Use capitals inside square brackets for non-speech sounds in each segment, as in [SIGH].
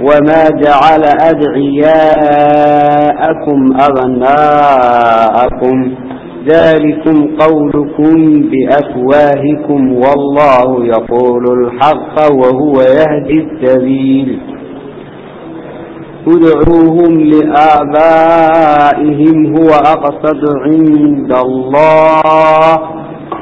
وما جعل أدعياءكم أبناءكم ذلكم قولكم بأفواهكم والله يقول الحق وهو يهدي السبيل. ادعوهم لآبائهم هو أقصد عند الله.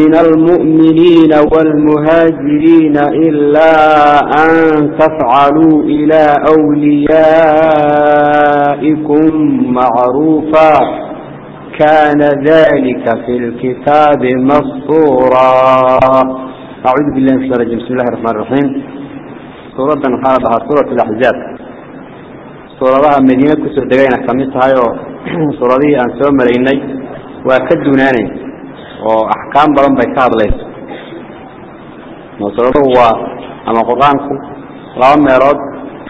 من المؤمنين والمهاجرين إلا أن تفعلوا إلى أوليائكم معروفا. كان ذلك في الكتاب مسطورا. أعوذ بالله من الشيطان الرجيم. بسم الله الرحمن الرحيم. سورة محاربها سورة الأحزاب. سورة مدينة كسر دقينا كميتها سورة دي أنسوا مليني. وكدوناني oo axkaam badan bay ka hadlayso masaladu waa ama qur'aanku laba meelood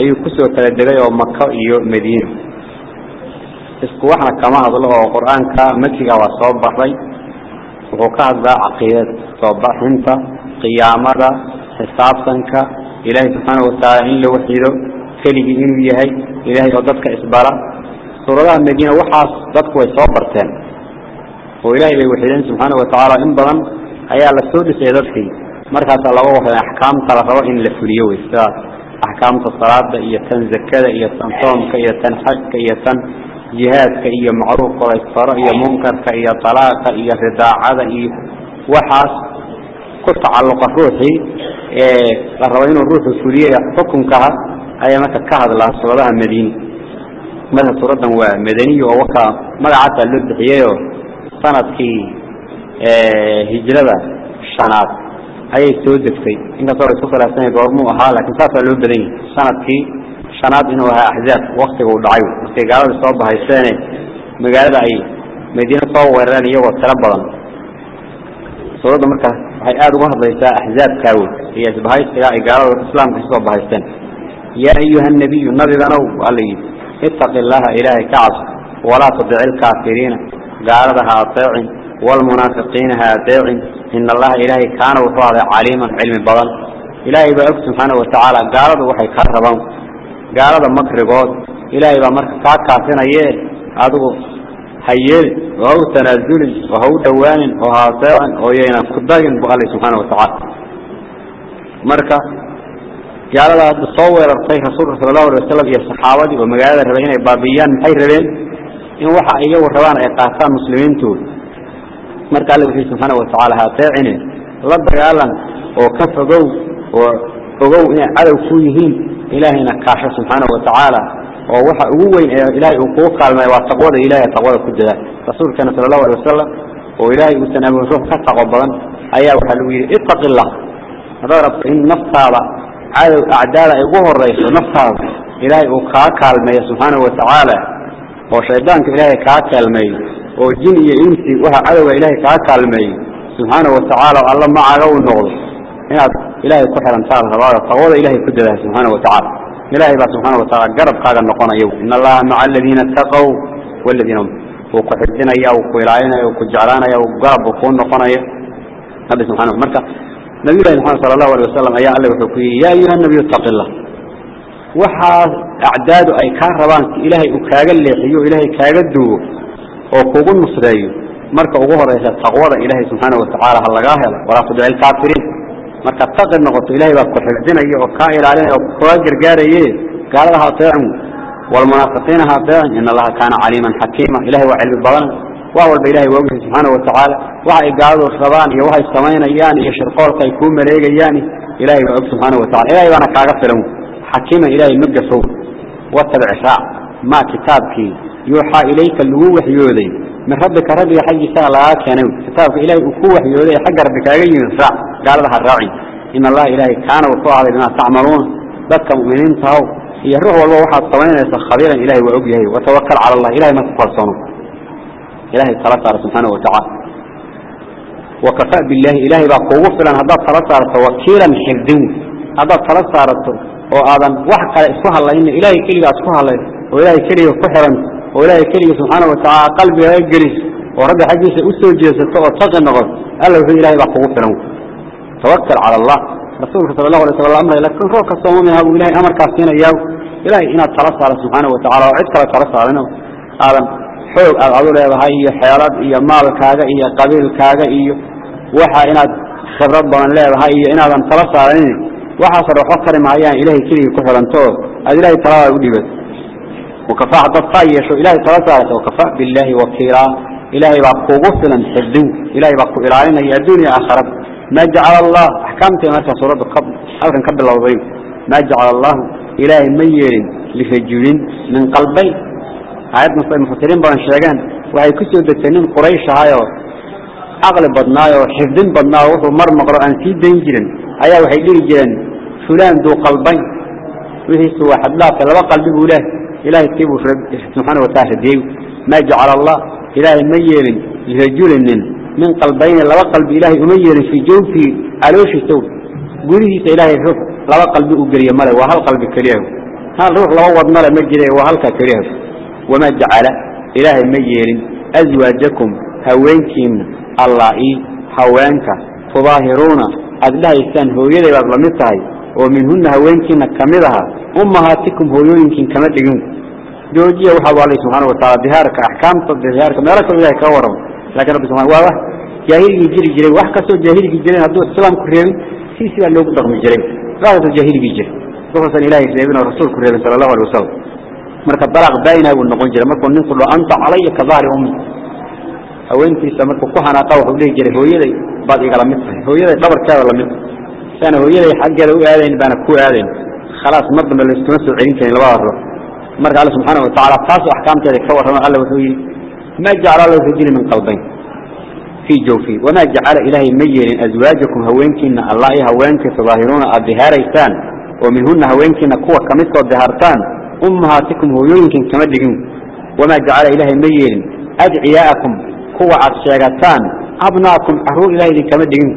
ayuu ku soo kala degay oo maka iyo madiina. Isku waxna kama hadlo oo qur'aanka makiga waa soo baxay wuxuu ka hadlaa caqiidada soobaxinta qiyaamada xisaabtanka ilaahay subxaana watacaala in la waxido keligii inuu yahay ilaahay oo dadka isbara. Suuradaha madiina waxaas dadku way soo barteen وإلهي بي وحيدين سبحانه وتعالى إن بغن أي على السود سيدتكي مركة الله وحيد أحكام قرأوه إن لفريو إستاذ أحكام الصلاة إيا تنزكة إيا تنصوم إيا تنحك إيا تن جهاد إيا معروف إيا إصفار إيا منكر إيا طلاق إيا رداع إيا وحاس كل تعلق روحي قرأوين الروح السورية يحطكم كها أي متى كهد الله صلى الله عليه وسلم مدينة مدى صورة مدينية ووكا مدى عطا اللد حيايو marka marka sannadkii hijrada shanaad ayay soo degtay. Inkastoo la isku khilaafsan goormuu ahaa laakiin saasaa loo badan yahay. Sanadkii shanaad inuu ahaa axzaab waktiga uu dhacay. Markay gaalada soo bahayseene magaalada ay madiine soo weerareen iyagoo tiro badan. Suuradda markaas waxay aada uga hadlaysaa axzaabkaawood iyo isbahaysiga ay gaalada islaamka ka soo bahaysteen. Yaa ayuha nabiyu nabiganow waa la yidhi. Ittaqi illaha ilaahay ka cabso walaa tudici lkaafiriina قاردها طيعين والمنافقين هاتيعين إن الله إلهي كان وفاضع عليما علم البضل إلهي بأكس سبحانه وتعالى قارد وحي كاربان قارد مكر قوت. إلهي بأمر كاكا فينا يهل أدو حييل وهو تنزل وهو دوان وهو طيعا ويهينا كداج بغالي سبحانه وتعالى. مركة قارد صور الطيح صورة الله ورسالة يا صحابة ومقارد ربين إبابيان حي ربين إن وحى إياه والربان عقافان مسلمين تول مر قال لك سبحانه وتعالى هاتعين رب قال لن وكف ضو وضو على وكوهين إلهنا كاحة سبحانه وتعالى. ووحى أقوين إلهي وقوه قال ما يواتقوا له إلهي يتقوا له كده. رسول كان صلى الله عليه وسلم وإلهي وتنبه وشوف كفة قبلا أيها وحلوية اتق الله. رب إن نفس هذا على أعداله يقوه الرئيس نفس هذا إلهي وقوه قال ما يسبحانه وتعالى. وشيطانك إلهي كاكالمي وجن ينسي وها عدو إلهي كاكالمي سبحانه وتعالى الله ما عقو النغض هنا إلهي كحر انتار هذا فوض إلهي كدله سبحانه وتعالى إلهي بقى سبحانه وتعالى قرب قاقا النقونا يو إن الله مع الذين اتقوا والذين هم وكحدنا يا وكولاينا يا وكجعلانا يا وقرب وكون نقونا يو هذا سبحانه مركا نبي الله محمد صلى الله عليه وسلم أيها الله يا أيها النبي اتق الله وحا أعداد أي كان ربان إلهي أكاق الليحيو إلهي كاق الدو وكوغ النصريو مركا أغوه رئيسة تقوى إلهي سبحانه وتعالى هلقاها ولا تدعي الكافرين. مركا تقل نغط إلهي وكو حفظنا إيه وكائل علينا وكواجر قاريه قال لها طيعم والمنافقين هاتين إن الله كان عليما حكيما. إلهي وعلم البضان وهو بإلهي ووجه سبحانه وتعالى. وحي قادوا الخضان يوحي السمين أياني. يشرقولك يكون مليق أياني. إلهي وعلم سبحانه وتعالى. إلهي وأنا كاغفر حكيما إلهي مقصو واتبع شاع ما كتابك يوحى إليك اللي وحيودي من ربك ربي سنة الله كانوا كتابك إلهي أكو وحيودي حق ربك أغيين ساع قال لها الراعي إن الله إلهي كان وطوع بما تعملون. ذلك مؤمنين تهو. هي الروح والله واحد طوينة خبيرا إلهي وعبيه وتوكل على الله. إلهي ما تفرصنه إلهي ثلاثة سبحانه وتعالى. وكفاء بالله. إلهي بقى قوة فلان. هذا ثلاثة وكيلا حفظون هذا ثلاثة وآذن وحكا اسمها الله إن إلهي كلي اسمها الله وإلهي كلي كحرا وإلهي كلي سبحانه وتعالى قلبي يجرس ورد حديث أسوى جيسة واتقى النغض قال له إلهي فلان توكل على الله رسولك صلى الله عليه وسلم أمر لكن روك الصومين هذا إلهي أمر كاسين إياه إلهي إنا ترسى على سبحانه وتعالى وعدك ترسى علينا آذن xoog aad adu leedahay iyo xeelad iyo maalkaaga iyo qabiilkaaga iyo waxa inaad khibrad badan leedahay iyo inaadan tala saaranin waxaasar waxba kari maayaan ilaahay keligii ku xidhantood aada ilaahay taladaa u dhiibato wakafaa haddaad saa yeesho ilahay tala saarata wakafaa billaahi wakiilaa ilaahay baa kugu filan xifdinka ilaahay baa ku ilaalinaya adduunya aakharada maa jacala allah axkaamtay markaa suuraddu ka halkan ka bilowday. Maa jacala allahu ilaahay ma yeelin lirajulin min qalbayn aayadnas ay badan sheegeen waxay ku soo degtay nin quraysh ahayoo caqli badnaayoo xifdin badnaayo wuxuu mar maqlo aan sii dayn jirin ayaa waxay dhihi jireen fulaan duu qalbayn wixiisu waa xadlaafka laba qalbi buu leehay ilaahay kiibuu subxaana wataala radiyey maa jacala allah ilaahay ma yeelin lirajulinin min qalbayne laba qalbi ilaahay uma yeelin fii jawfii calooshiisow gudihiisa ilaahay ruux laba qalbi uu geliye male waa hal qalbi keliya hal ruux laba wadnale ma jire waa halkaa keliya wamaa jacala ilaahay ma yeelin aswaajakum haweenkiinna allah ii haweenka tudaahiruuna aada dhahaysaan hooyaday baad la mid tahay oo minhunna haweenkiina ka mid ahaa ummahaatikum hooyooyinkiin kama dhigin. Joojiya waxaad alla subxaana wataala dihaarka axkaamta dihaarka meelo kaloo ilahay kaa waramo lakiin rabbi subaa waaba jaahiligii jiri jiray wax kastoo jaahiligii jiren hadduu islaamku reebin si sidaa loogu dhaqmi jiray. Wax kastoo jaahiligii jira waxuusan ilaahay reebin oo rasuulku reebin sala allahu alay wasalam marka balaaq baainaa buu noqon jiray. Markuu ninku dho anta calaya ka dahri ummi haweentiisa markuu ku hanaaqa waxuu dhihi jiray hooyaday baad igala mid tahay. Hooyaday dhabarkeeda la saana hooyaday xaggeeda u aadayn baana ku aadayn. Khalaas mar dambe layskuma soo celin karin labada ruux marka alle subxaana watacaala taas axkaamteeda ka warramo alle wuxuu yidhi maa jacala allahu rajuli min qalbayn. Fii jawfi. Wamaa jacala ilaahay ma yeelin aswaajakum haweenkiinna allah i haweenkiisa daahiruuna aad dihaaraysaan oo minhunna haweenkiinna kuwa ka midkood dihaartaan ummahaatikum hooyooyinkiin kama dhigin wamaa jacala ilaahay ma yeelin adciyaa'akum kuwa aad sheegataan abnaakum carruur ilahay idinkama dhigin.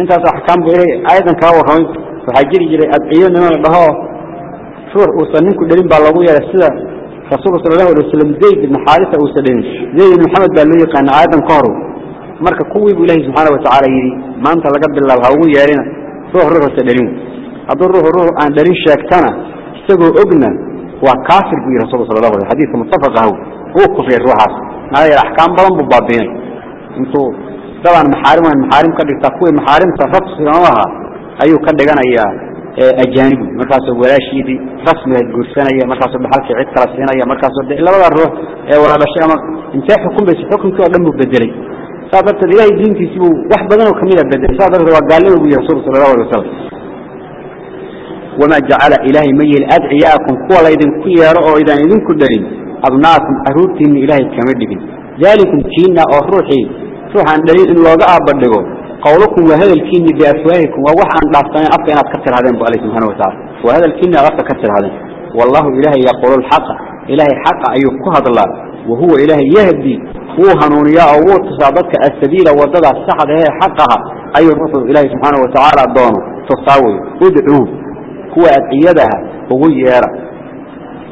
Intaas axkaam ah buu ilay aayadan kaa warramay waxaa jiri jiray adciyo niman la dhaho. Ruux uusan ninku dhalin baa loogu yeehay sida rasuulka sala allahu alay wasalam zayd ibnu xaarisa uusan dhalin. Zayd ibnu maxamed baa loo yaqaana aayadan ka horu marka kuwii buu ilaahay subxaana watacaala yidhi maanta laga bilaab ha ugu yeedhina ruux ruuxuusa dhalin. Hadduu ruuxu ruux aan dhalin sheegtana isagoo ogna waa kaafir buu yidhi rasulka sala allahu alay xadiidka muttafaqahu wuu kufriyay ruuxaas. هذا الأحكام بلن ببابين. انتو طبعا محارم المحارم قد تقوي محارم تفقص سنوها. أيو قد قنا يا أجانب. مركز ولا شيء. رسمي الجرسانة يا مركز بحالك عد كرسينا يا مركز إلا ولا الروح ولا بشيء. انت حكم بس حكم كي أدم بدري. صادرت إلهي دين تسيبه. واحد بدنه كمية بدري. صادرت وقال له رسول صلى الله عليه وسلم. وما جعل إلهي ميل. أدعياءكم قوة إذن كيارا أو إذن إذن كدرين abnaakum caruurtiina ilaahay kama dhigin daalikum kiinna oo ruuxii ruuxaan dhalin in looga aabadhigo qowlukum waa hadalkiinni biafwaahikum waa wax aan dhaafsaneen afka inaad ka tirhaadeen bu alla subxana wataala waa hadalkiinni aad afka ka tirahdeen wallahu ilaahay yaquulualxaqa ilaahay xaqa ayuu ku hadlaa wa huwa ilaahay yahdi wuu hanuuniyaa oo wuu tusaa dadka asabiila wadadaas saxdahe xaqaha ayuu ruuxuu ilaahay subxaana watacaala doono tusaa wey udcuu kuwa adciyadaha ugu yeera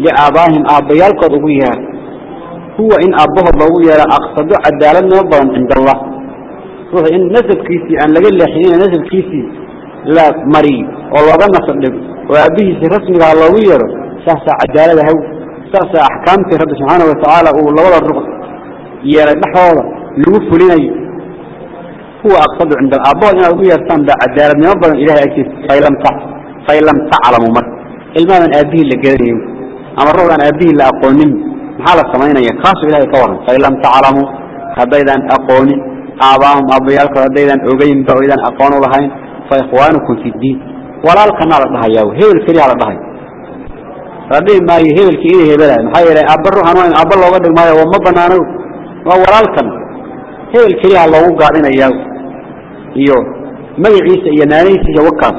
liaabaahim aabbayaalkood ugu yeera huwa in aabbahood loogu yeera aqsado cadaalad nimo badan cind allah. Ruuxu in nasabkiisii aan laga leexinin nasabkiisii la mariyo oo looga nasab dhigo oo aabbihiisii rasmigaa ah loogu yeero saasaa cadaalada haw saasaa axkaamtii rabbi subxaana watacaala uu labada ruux yeeray dhexdooda lagu fulinayo. Huwa aqsadu cinda aabbahood inaad ugu yeertaan baa cadaaladnimo badan ilahay agtiisa falam taclamu marka. Ilmaadan aabbihii la gelanayo amaroodan aabihii la aqoonin maxaa la samaynaya kaasuu ilahay ka waran fain taclamuu haddaydan aqoonin aabaahum aabbayaalkood haddaydan ogeynba o aqoon u lahayn fa ikhwaanukum fi diin. Walaalkanaa la dhahayaa hebel keliyaa la dhahay. Ladhihi maayo hebelkii inay hebelaay maxaa yeelay aabba ruuxan wayn aabba looga dhigmaayo waa banaano waa walaalkan. Hebel keliyaha loogu gaadhinayaa iyo magaciisa iyo naanaysiiya wakaas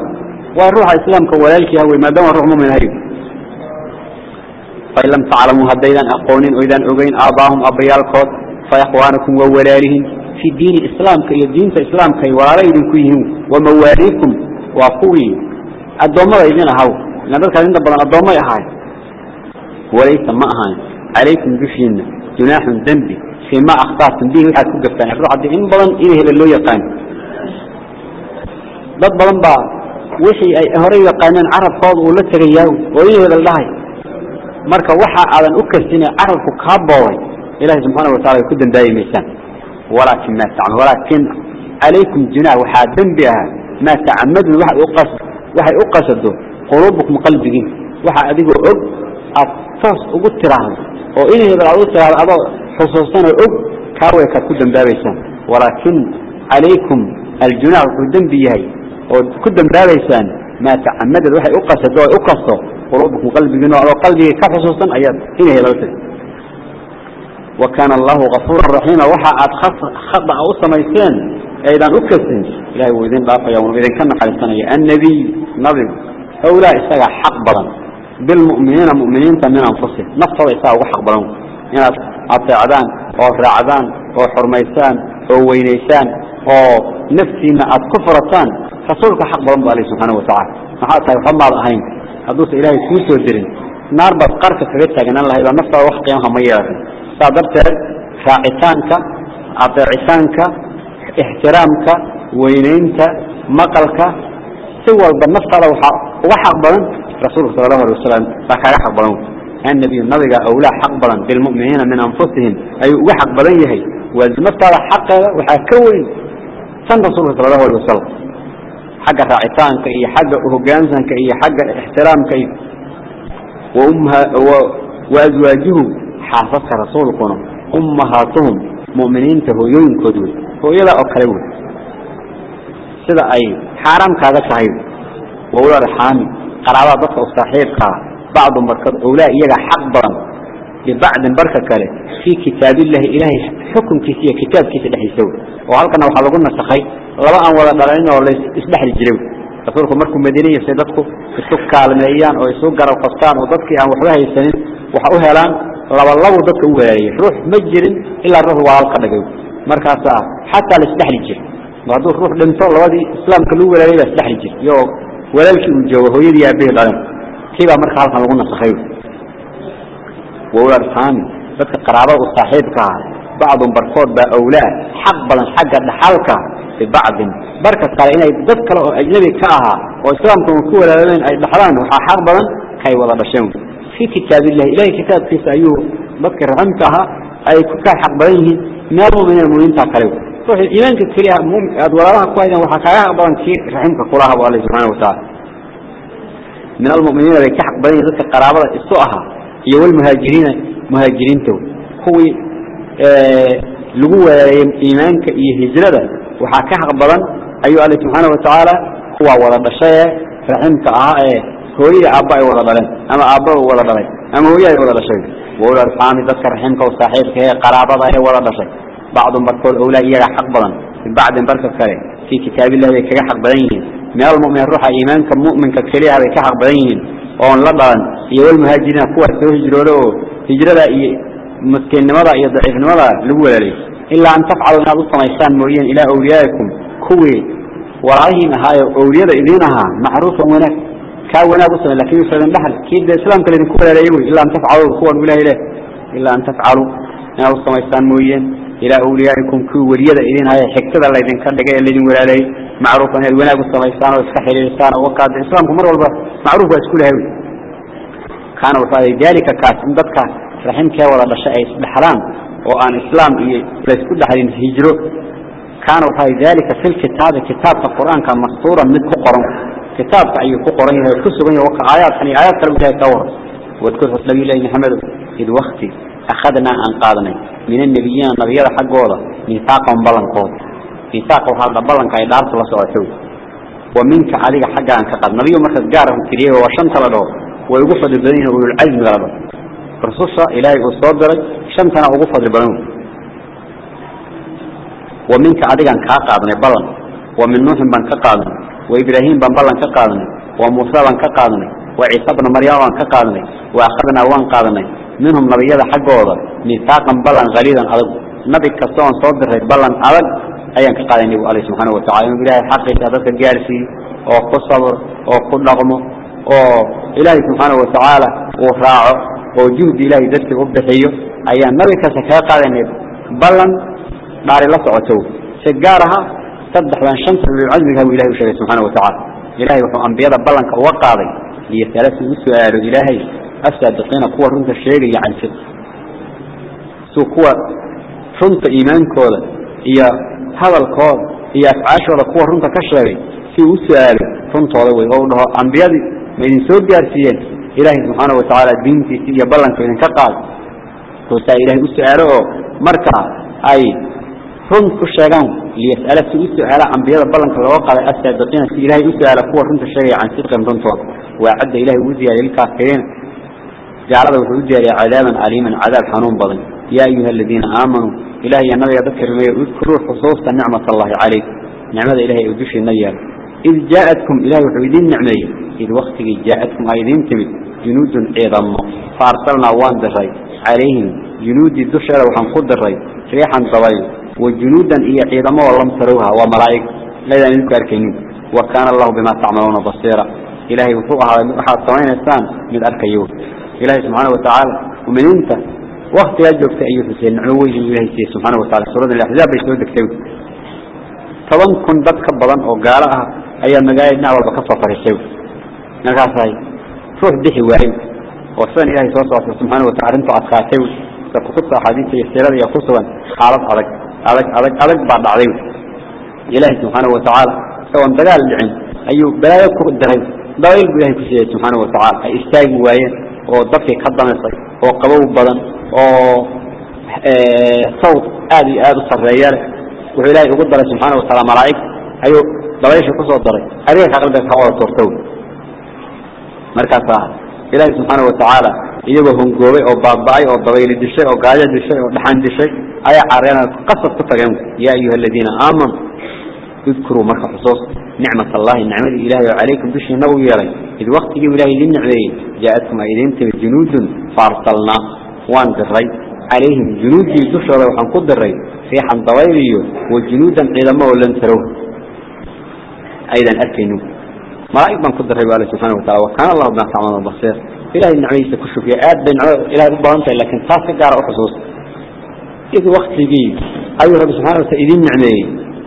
waa ruuxa islaamka walaalkiiha ah wey maadaama ruux mumin فإن لم تعلموا هديدا أقونين وإذا أغين آباهم أبيالكم فإخوانكم وولالهم في دين الإسلام كي الدين الإسلام كي وراريدن كيهم ومواليكم وقوي الدوما يدين هاو نبرك عند بدن الدوما يهاي وليس ما هاي عليكم بشين جناح ذنبي فيما أخطأتم به وحد كجفتان الروح عد إن بدن إله للو يقان ضد بدن با وحي أي هري يقانين عرب قاض ولا تغياو وإله لله marka waxa aadan u kasine carabku kaa boobay ilaahay subxaana wataala ku dambaayi maysaan walaakin ma ta walaakin calaykum junah waxaa dembi ah maa tacamadun waay uqa waxay u qasado quluubukum qalbigiin waxa adigoo og aad toos ugu tiraahdo oo inay aad u tiraahdo adoo xusuusanoo og kaaway kaad ku dambaabaysaan walaakin calaykum aljunah wuxuu dembi yahay ood ku dambaabaysaan maa tacamadan waxay u qasado ay u qasto قلوبكم قلبكم وعلى قلبه كخصوصا أيات إنه يبلعوا وكان الله غفورا رحيما. وحا خطأ أو سميسين أيضا اكسن إلهي ويدين ضافا يوم. إذن كان خالصنا النبي نبي اولى اسغا حق بدن بالمؤمنين مؤمنين من أنفسهم. نفسه اسغا حق بدن ان اطيعدان أو راعدان أو حرميسان أو وينيسان أو نفسنا اد كفرتان. رسولك حق بدن الله سبحانه وتعالى. ما حتى يحمى hadduusan ilaahay kuu soo dirin naar baad qarka kaga taagnaan lahayd oo naftaada wax qiimaha ma yeelan saa darteed raacitaanka adeecitaanka ixtiraamka weynaynta maqalka si walba naftaada waxaa uga xaq badan rasuulka sala allahu alay wasalam baa kaaga xaq badan. Annabiyu nabiga awlaa xaq badan bilmu'miniina min anfusihim ayuu uga xaq badan yahay. Waa naftaada xaqeeda waxaa ka weyn san rasuulka sala allahu alay wasalam حق راعتانك إي حق هجانسك إي حق احترامك إي وأمها وأزواجه حافظك رسولكم أمهاتهم مؤمنين تهويون كدود هو يلا أكلون سيدا أي حرام كذا صحيح وأولى الحامي قرابة بطل الصحيح بعض بركة أولى يجا حق برم ببعض بركة كله في كتاب الله إلهي حكم كثير كتاب كثير اللي يسوي وهلكنا وحلقنا سخي لما أن ولا دلنا ولا إصلاح الجرو رسولكم مركم مدينية سيدتكم السوق كالميان أو السوق جرى قسطان وضدك عن وحدها السنين وحوها لان laba labo dadka u weerayay ruux ma jirin ilaa ruux waa halka dhagay markaas xataa la isdhaxli jir hadduu ruux dhinto labadii islaamka lagu weerayay la isdhaxli jir iyo walaalkii uu joogo hooyadii aabihii dhalan kiibaa walarhaami dadka qaraabada u saaxiibkaa ah, bacdun barkood baa awlaa xaq badan xagga dhaxalka bibacdin barkas kale inay dad kale oo ajnabi ka ahaa oo islaamka ku walaalaleen ay dhaxlaan waxaa xaq badan kay wada dhasheen. Fii kitaabillahi ilahay kitaabkiisa ayuu dadka raxamka ahaa ay ka xaq badan yihiin meel muuminiina muuminiintaa kale. Ruuxii iimaanka keliya aad walaalaha ku haydan waxaa kaaga xaq badan kii raximka kulahab alle subxana watacaala min almuminiina bay ka xaq badan yihiin dadka qaraabada isu ahaa. يو المهاجرين مهاجرين تو هو لجوء إيمانك يهجر ذا وحكاه قبلا أيو الله سبحانه وتعالى هو ولا بشيء فأنت عا هو أبا ولا بلن أما أبا ولا بلن أما هو ولا بشيء ولا الحامي ذكر حينك وصاحبك قرابة هي ولا بشيء بعضهم بقول أولئك حق بلن bay kaga xaq badan yihiin min almu'min ruuxa iimaanka mu'minka keliyaha bay ka xaq badan yihiin oon la dhalan iyo walmuhaajiriina kuwa soo hijrooda oo hijrada iyo مسكين إيا ضعيف نمضى لقول لي إلا أن تفعلوا نادو سميسان مويين إلى أوليائكم. كوي. ورعيهم هاي أولياء إذينها معروفا ونك كاونا بسم لكن يسلم لحل كيد الإسلام كلهم كولا لا يقول. إلا أن تفعلوا. الخوان ولا إله. إلا أن تفعلوا. نادو سميسان مويين إلى أوليائكم كوي ورياء إذين هاي حكتة الله إذن كان لقاء الذين ولا لي معروفا هاي الوناق السميسان وإسكحي للإسان وقاد الإسلام كمر والبا معروف وإسكول هاي كان وفاء ذلك كاس ضدك رحمك ولا بشيء بحرام وأن إسلام يسكول لحدين هجرو كان وفاء ذلك في الكتاب. كتاب القرآن كان مسطورا من قرن كتاب أي قرن كسبين وقع. آيات يعني آيات كلمة تور واذكر نبي الله محمد إذ وقت أخذنا أن قادنا من النبيين النبيين حق وضع ميثاقا بلن قوت ميثاق هذا بلن كاي دارت الله سوى ومنك عليك حقا أن كقد نبي مركز جاره كريه وشنط له ويقفض البنين أولو العزم غلبه رسوسة إلهي أصدرك شنطنا أقفض البنين ومنك عليك أن كقادنا بلن ومن نوح بن كقادنا وإبراهيم بن بلن كقادنا وموسى بن كقادنا وعيسى بن مريم بن كقادنا وأخذنا وان قادنا minhum nabiyada xaggooda miiaaqan balan aliidan adag. Nabi kastoon soo diray balan adag ayaan ka qaaday nebigu ale subxaana watacala inuu ilaahay xaqiisa dadka gaarsiiye oo ku sabr oo ku dhaqmo oo ilaahay subxaana watacaala uu raaco oo juhdi ilaahay dartii u bixiyo ayaan nabi kasta kaga qaadanay balan dhaari la socoto si gaar aha saddexdan shanta ululcilmigaha buu ilahay u sheegay subxaana watacaala ilahay wuxuu ambiyada ballanka uga qaaday liyasalasi u su'aalo ilaahay. أسادقين قوة رنت الشيء عن صدق سو قوة رنت إيمان كولا هي هذا القول هي أفعاش ولا قوة رنت كشري في سؤال رنت ولا ويقوله أنبياء من سوق جارسيين إلهي سبحانه وتعالى دين في سيا بلن كوين كقال توسا إلهي سؤاله مركع أي رنت كشيغان ليسأل سؤال أنبياء بلن كوقع أسادقين في إلهي سؤال قوة رنت الشيء عن صدق رنت وعد إلهي وزيا للكافرين جعله وحجر عذابا أليما عذاب حنون بضن يا أيها الذين آمنوا إلهي النبي يذكر ما يذكروا خصوصا نعمة الله عليك. نعمة إلهي يدوش النيال إذ جاءتكم إلهي وحبيدين نعمية إذ وقت جاءتكم أيدين تمت جنود عظام فأرسلنا وان دري. عليهم جنود الدشر وحنقود دري. ريحا طويل. وجنودا إيا عظام والله مصروها وملائك. لا يذكر كنين وكان الله بما تعملون بصيرا. إلهي وفوقها أحد صمين الثان من أركيوه. إلهي سبحانه وتعالى. ومن أنت وقت يجب أيها حسين عويه إلهي سبحانه وتعالى. سورة الأحزاب يسود كتاب طبعا كن ضدك بضان أو قالها أي المقايد نعوى بكفة فرشيو نقاس هاي روح دحي وعيو وصان إلهي سبحانه وتعالى انتو أسخاتيو فقصة حديث يستيراد يقصوا حالات عليك. عليك عليك عليك بعد عليو إلهي سبحانه وتعالى. سواء دلال العلم أيو بلا يكر الدرين ضويل بإلهي سبحانه وتعالى. أي استاقوا وين qabow badan oo sawt aad iyo aad u sareeya leh wuxuu ilaahay ugu daray subxaana wataala malaa'ig ayuu dabaysha ku soo daray adiga ka qalbiga ka wada toortow markaasaa ilaahay subxaana watacaala iyagoo hongoobay oo baaba'ay oo dabayli dishay oo gaajo dishay oo dhaxan dishay ayaa careena qasab ku tageen yaa ayuha aladiina aamanuu اذكروا مركة حصوص نعمة الله النعمة إلهي وعليكم بشي نبو يلي إذ وقت جيب إلهي ذي النعمة جاءتكم أيدين تبي جنود فارسلنا وان دري. عليهم جنود يدشر وحن قد دري. ريحا طويلي وجنودا إذا ما ولن تروه أيضا أركينو ملائك من قد دري بالله سبحانه وتعالى. وكان الله بنا تعمل البصير إلهي النعمة يستكشف يا آد بين إلهي ربما أنت لكن تاسك قارئ حصوص إذ وقت جيب أيها رب سبحانه وتعالى إذن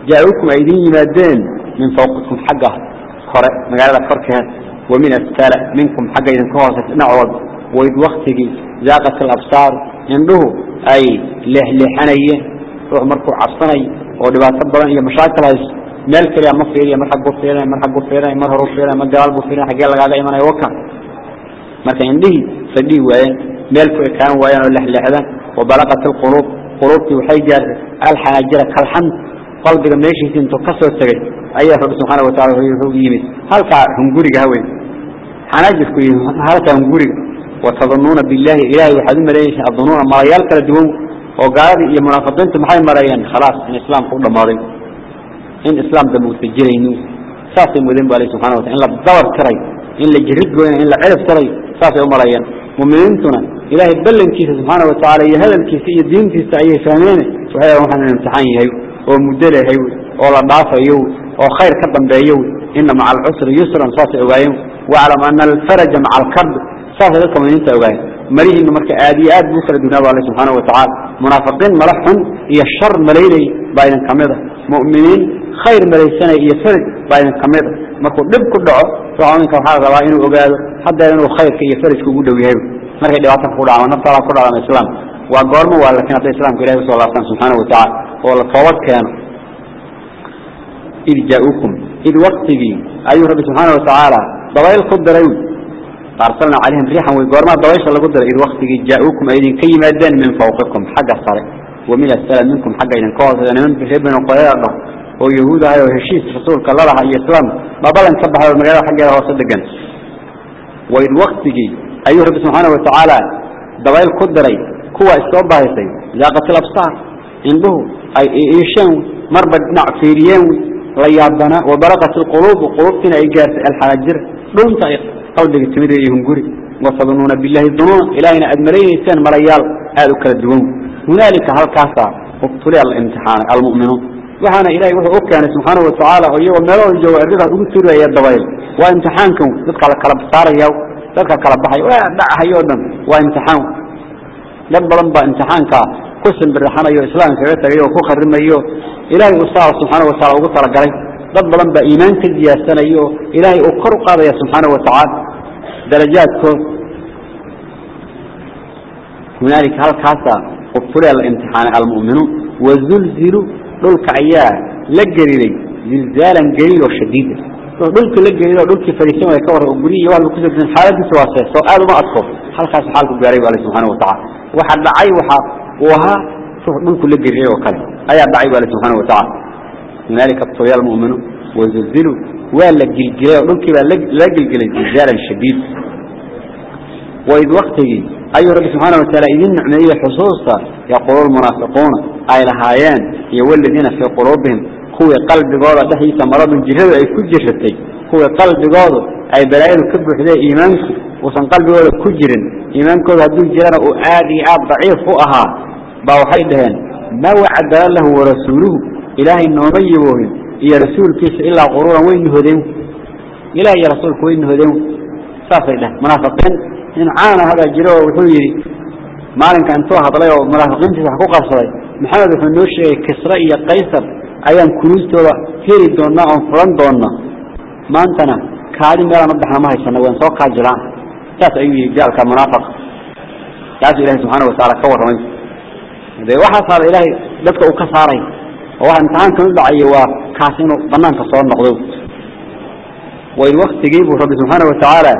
جاءوكم أيدين يمادين من فوقكم حقه قرأ مقالة فركها ومن السالة منكم حقا إذن كواسة نعوض. وإذ وقتك زاقت الأبصار عنده أي لح لحنية روح مركو عصني. ودبا صبرا هي مشاكل هاي مالك يا مصير يا مرحب بفيرا مرحب بفيرا مرحب بفيرا مقال بفيرا حقا هذا إيمان يوكا مركا عنده فديه وين مالك كان وين لح لحدا وبلغت القلوب. قلوبتي وحيجر الحناجر كالحمد qalbiga meeshiisa intuu ka soo ayaa rabbi subxaana wataala wuxuu yimid halkaa hunguriga haween xanaajirku halkaa hunguriga watadanuuna billahi ilaahay waxaad u maleeyeysaan adunuuna malayaal kala duwan oo gaaladii iyo munaafiqiintu maxay marayeen khalaas in islaamku u dhammaaday. In islaam dambe uusan jiraynin. Saasay mudeen ba aleh subxana watala in la dabar tiray in la jirid goyna in la cirib tiray saasay u marayeen muminiintuna oo muddo lehay oo la dhaafayo oo khayr ka dambeeyo inna maca alcusri yusran saasay ogaayeen. Waclam ana alfaraja maca alkarb saasay dadka mu'miniinta ogaayeen. Marihiina marka aad iyo aad buu kala dunaaba alle subxaanahu watacaala munaafiqiin mala xun iyo shar malaynay baa idin ka mid a mu'miniin khayr malaysanay iyo faraj baa idin ka mid a markuu dhib ku dhaco ruuxa minka waxaa rabaa inuu ogaado haddeer inuu khayrka iyo farajka ugu dhow yahay. Markay dhibaatanka ku dhacdo naftaada ku dhacdan islaam. Waa goormo waa lakiin hadday islaamka ilahay u soo laabtaan subxaanahu watacaala ولا فوض كانوا إذ جاءوكم إذ وقتي. أيها رب سبحانه وتعالى. ضوائل قدرين. فأرسلنا عليهم ريحا ويقورما ضوائش الله قدر. إذ وقتي. جاءوكم. أيضا كي مادان من فوقكم. حق الصرع ومن السلام منكم. حق إذن قوة. لأن من بشبه وقياء الله ويهود هاي وهشيس. رسولك الله لها إسلام ما بلا نصبح المجال حق الله صدقا وإذ وقتي. أيها رب سبحانه وتعالى. ضوائل قدرين. كوا استوبها يسي لاقت الأبصار. عنده أي إيشان مربع نعفيريان ليابنا وبرقت القلوب وقلوبتنا إيجاد الحاجر. دون طريق. قلبك تمدي يهنقري وصدنون بالله الظنون. إلهنا أدمرين إنسان مريال هذا كالدوم هنالك هل كاسا الامتحان المؤمنون وحانا إلهي وحو كان سبحانه وتعالى. ويهو ملو الجو أرضا وقتلوا يا الضوائل وامتحانكم تدخل كلب صار يو تدخل كلب بحي ودعها يودا وامتحان. ku simbirxanayo islaam kaga tagay oo ku kharimayo ilaahay uu saa subxaanahu wa taala ugu talagalay. Dad badan baa iimaan ka ziyaadsanaya oo ilaahay uu kor u qaadaya subxaanahu wa tacaala darajaadkood hunaalika halkaasaa qubfulee la imtixaanay almu'minuun wazulzilu dhulka ayaa la geriday zilzaalan gerido shadiida dhulka la gerido dhulkii fadhiisan waya ka warran oo guryihi waa ku soo xaaladiisa waa seeso aada uma adko. Halkaas xaalku gaaray bu alle subxaanahu wa tacaala waxa dhacay waxaa وها دولك لقريري وكذا أي بعيب عليه سبحانه وتعالى. هنالك ابتلي المؤمنون وزلزلوا. ولا جلجلا ودولك لا جلجلا زلزالا شديد. وإذ وقته أي رب سبحانه وتعالى إذن نعمية حصوصا يقول المنافقون أي لهايان يولدين في قلوبهم هو قلب قوضة دحيث مرض جهد أي كجرتي هو قلب قوضة أي بلايد كبه حدا إيمانك وصن قلب قوضة كجر إيمانك هدو جرانا وآدي آب ضعيف baa waxay dhaheen maa wacadala lahu warasuuluhu ilaahay nooma yiboohin iyo rasuulkiisa ilaa quruuran waynu hodeen ilaah iyo rasuulku waynu hodeen saasay dhaheen munaafiqiin. Nin caana hadaa jiro oo wuxuu yidhi maalinka intuu hadlay oo munaafiqiintiisa wax ku qabsaday maxamed wuxuu noo sheegay kisre iyo qaysar ayaan kunuustooda heli doonnaa oon fulan doonna. Maantana kaadi meelaan ubaxna ma haysana waan soo kaajilaan saas ayuu yidhi jaalka munaafiq. Taasuu ilahay subxaana watacaala ka warramay dee waxaasaaba ilaahay dadka uu ka saaray oo waa imtixaankan u dhacay waa kaas inuu banaanka soo noqdo waid waktigii buu rabbi subxaana watacaala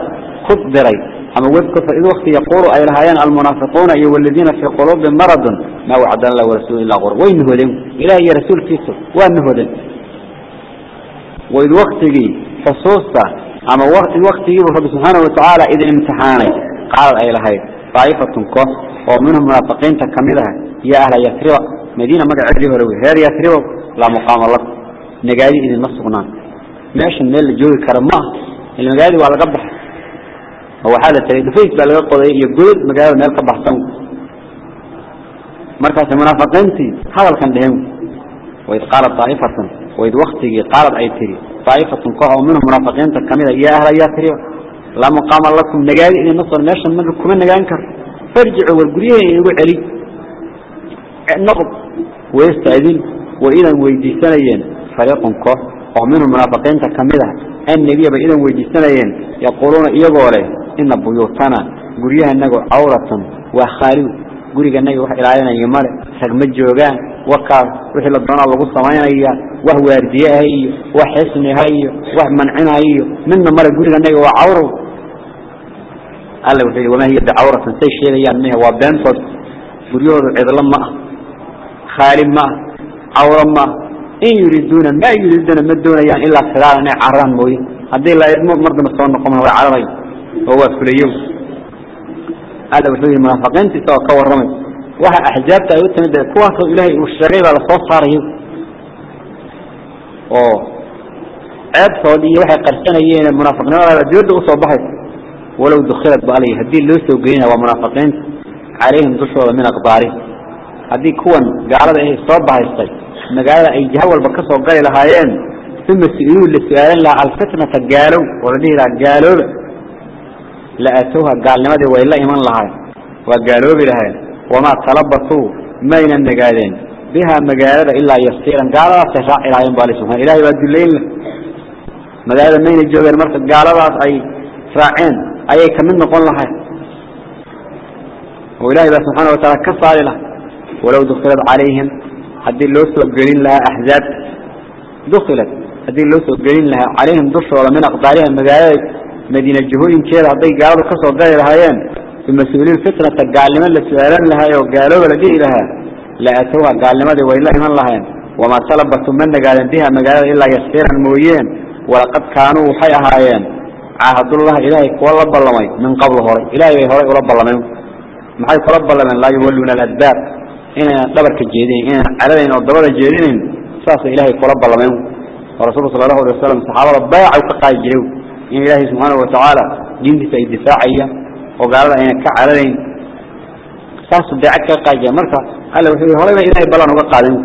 ku diray ama wadkur fa id wakti yaquulu ay lahaayeen almunaafiquuna iyo waladiina fii quluubi maradun maa wacdana lah warasuul ilaa qur way nahoodeen ilaah iyo rasuulkiisu waa nahoodeen waid waktigii xusuusta ama id waktigiibuu rabbi subxaana watacaala idin imtixaanay qaalad ay lahayd daa'ifatun koox ومنهم منافقين تكملها يا أهل يثرب مدينة مقع عدي هروي هير يثرب لا مقام الله. نقادي إذن نصغنا ماشي النيل الجوي كرماه المقادي وعلى قبح. هو حالة تريد. فيك بقى قضية يقول مقادي النيل قبح سنو مركز المنافقين تي. هذا كان لهم وإذ قالت طائفة وإذ وقتي قالت أي تري. طائفة كوح ومنهم منافقين تكملها يا أهل يثرب لا مقام لكم نجاري إن نصر ماشي من كمان نجانكر فارجعوا والقرية يقول علي. نقض ويستعدين وإذا ويدي سنين فريق كه ومنهم منافقين تكملها. النبي بإذا ويدي سنين يقولون إيقوله إن بيوتنا قرية النقو عورة وخارو قرية النقو إلعينا يمال. سقمت جوغان وكار وحي لدونا الله الصمعين أيه وهو أرديها أيه وحسنها alle wuxuu yidhi wamaa hiya bicawratan say sheegayaan mihe waa beentood guryahoodu cidlo ma ah khaali ma ah cawro ma ah. In yuriiduuna maa yuriiduuna ma doonayaan ilaa firaara inay cararaan mooye. Haddii laidmo mar dambe soo noqoma way cararayo oo waa fulayow alle wuxuu yidhi munaafiqiinta isagoo ka warramay. Waxa axjaabta ay u timid ee kuwaasoo ilaahay uu sheegay baa la soo saarayo oo. Ceebtoodii iyo waxay qarsanayeen munaafiqnimada baa dibadda u soo baxaysa ولو دخلت بألي هدي اللي سوقين ومنافقين عليهم دشوا من أقداره هدي كون قال إيه صوب هايستي مقالة أي جهة والبكسة وقال لهايين ثم سئلوا اللي سؤالين لها الفتنة قالوا ولديه لا قالوا لأتوها قال لماذا وإلا إيمان لها. وقالوا بلها وما تلبطوا بين النقالين. بها مقالة إلا يسيرا. قال لا تشاء إلى ينبالي سبحانه. إلهي بأد الليل مقالة مين الجوغر مركز قال لا أي راعين ayay ka mid noqon lahayd oo ilahay baa subxaana wataala ka saari laha walow dukilad calayhim haddii loo soo gelin lahaa axzaab dukilad haddii loo soo gelin lahaa calayhim dushooda min aqdaariha magaalada madiina jahooyinkeeda hadday gaaladu ka soo gali lahaayeen bimasuuliin fitnata gaalnimo la su'aalan lahay oo gaalooba la dhihi lahaa la atowha gaalnimadii way la iman lahayn wamaa talabatu ma nagaadan biha magaalada ilaa yasiiran mooyeen walaqad kaanuu waxay ahaayeen. عهد الله إلهي والله بلمي من قبل هوري. إلهي هوري ورب بلمي محي رب بلمي لا يولون الأدباب إن دبرك الجيدين إن علينا والدبر الجيدين ساس إلهي ورب بلمي ورسول صلى الله عليه وسلم صحابة بايع وقاي جريو إن إلهي سبحانه وتعالى جندي في الدفاعية وقال إن كعلين ساس الدعاء كقاي مركا. قال له هوري إلهي بلن وقاعدين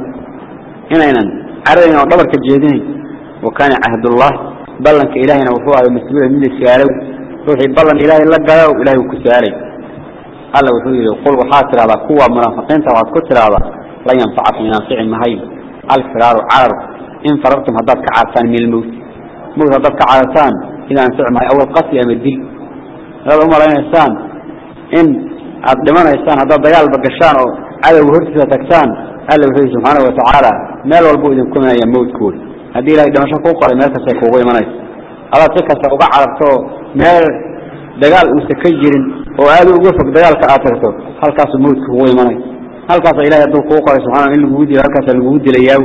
هنا هنا علينا والدبرك الجيدين وكان عهد الله ballanka ilaahayna wuxuu ahay mas'uula mid saalow ruuxii ballan ilaahay la gala ilahay ku saalay alla wuxuu yihi qul waxaad tidhahdaa kuwa munaafiqiinta waxaad ku tidhahdaa la yanfacakum yanfici mahayo alfiraaru cararku in farartum haddaad ka cartaan min almowti mowt haddaad ka carartaan ina anfici awal qatli ama dil. Hadaad umalaynaysaan in aad dhimanaysaan haddaad dagaalba gashaan oo cadowga hortiisa tagtaan alla wuxuu yihi subxaana watacaala meel walbuu idinkuminaya mowdkooda adaad si kasta uga carabto meel dagaal uusa ka jirin oo aada uga fog dagaalka aad tagto halkaasu mawdka kugu imanayso halkaasa ilahay hadduu kuu qoray subxana in lagugu dilo halkaasa lagugu dilayaa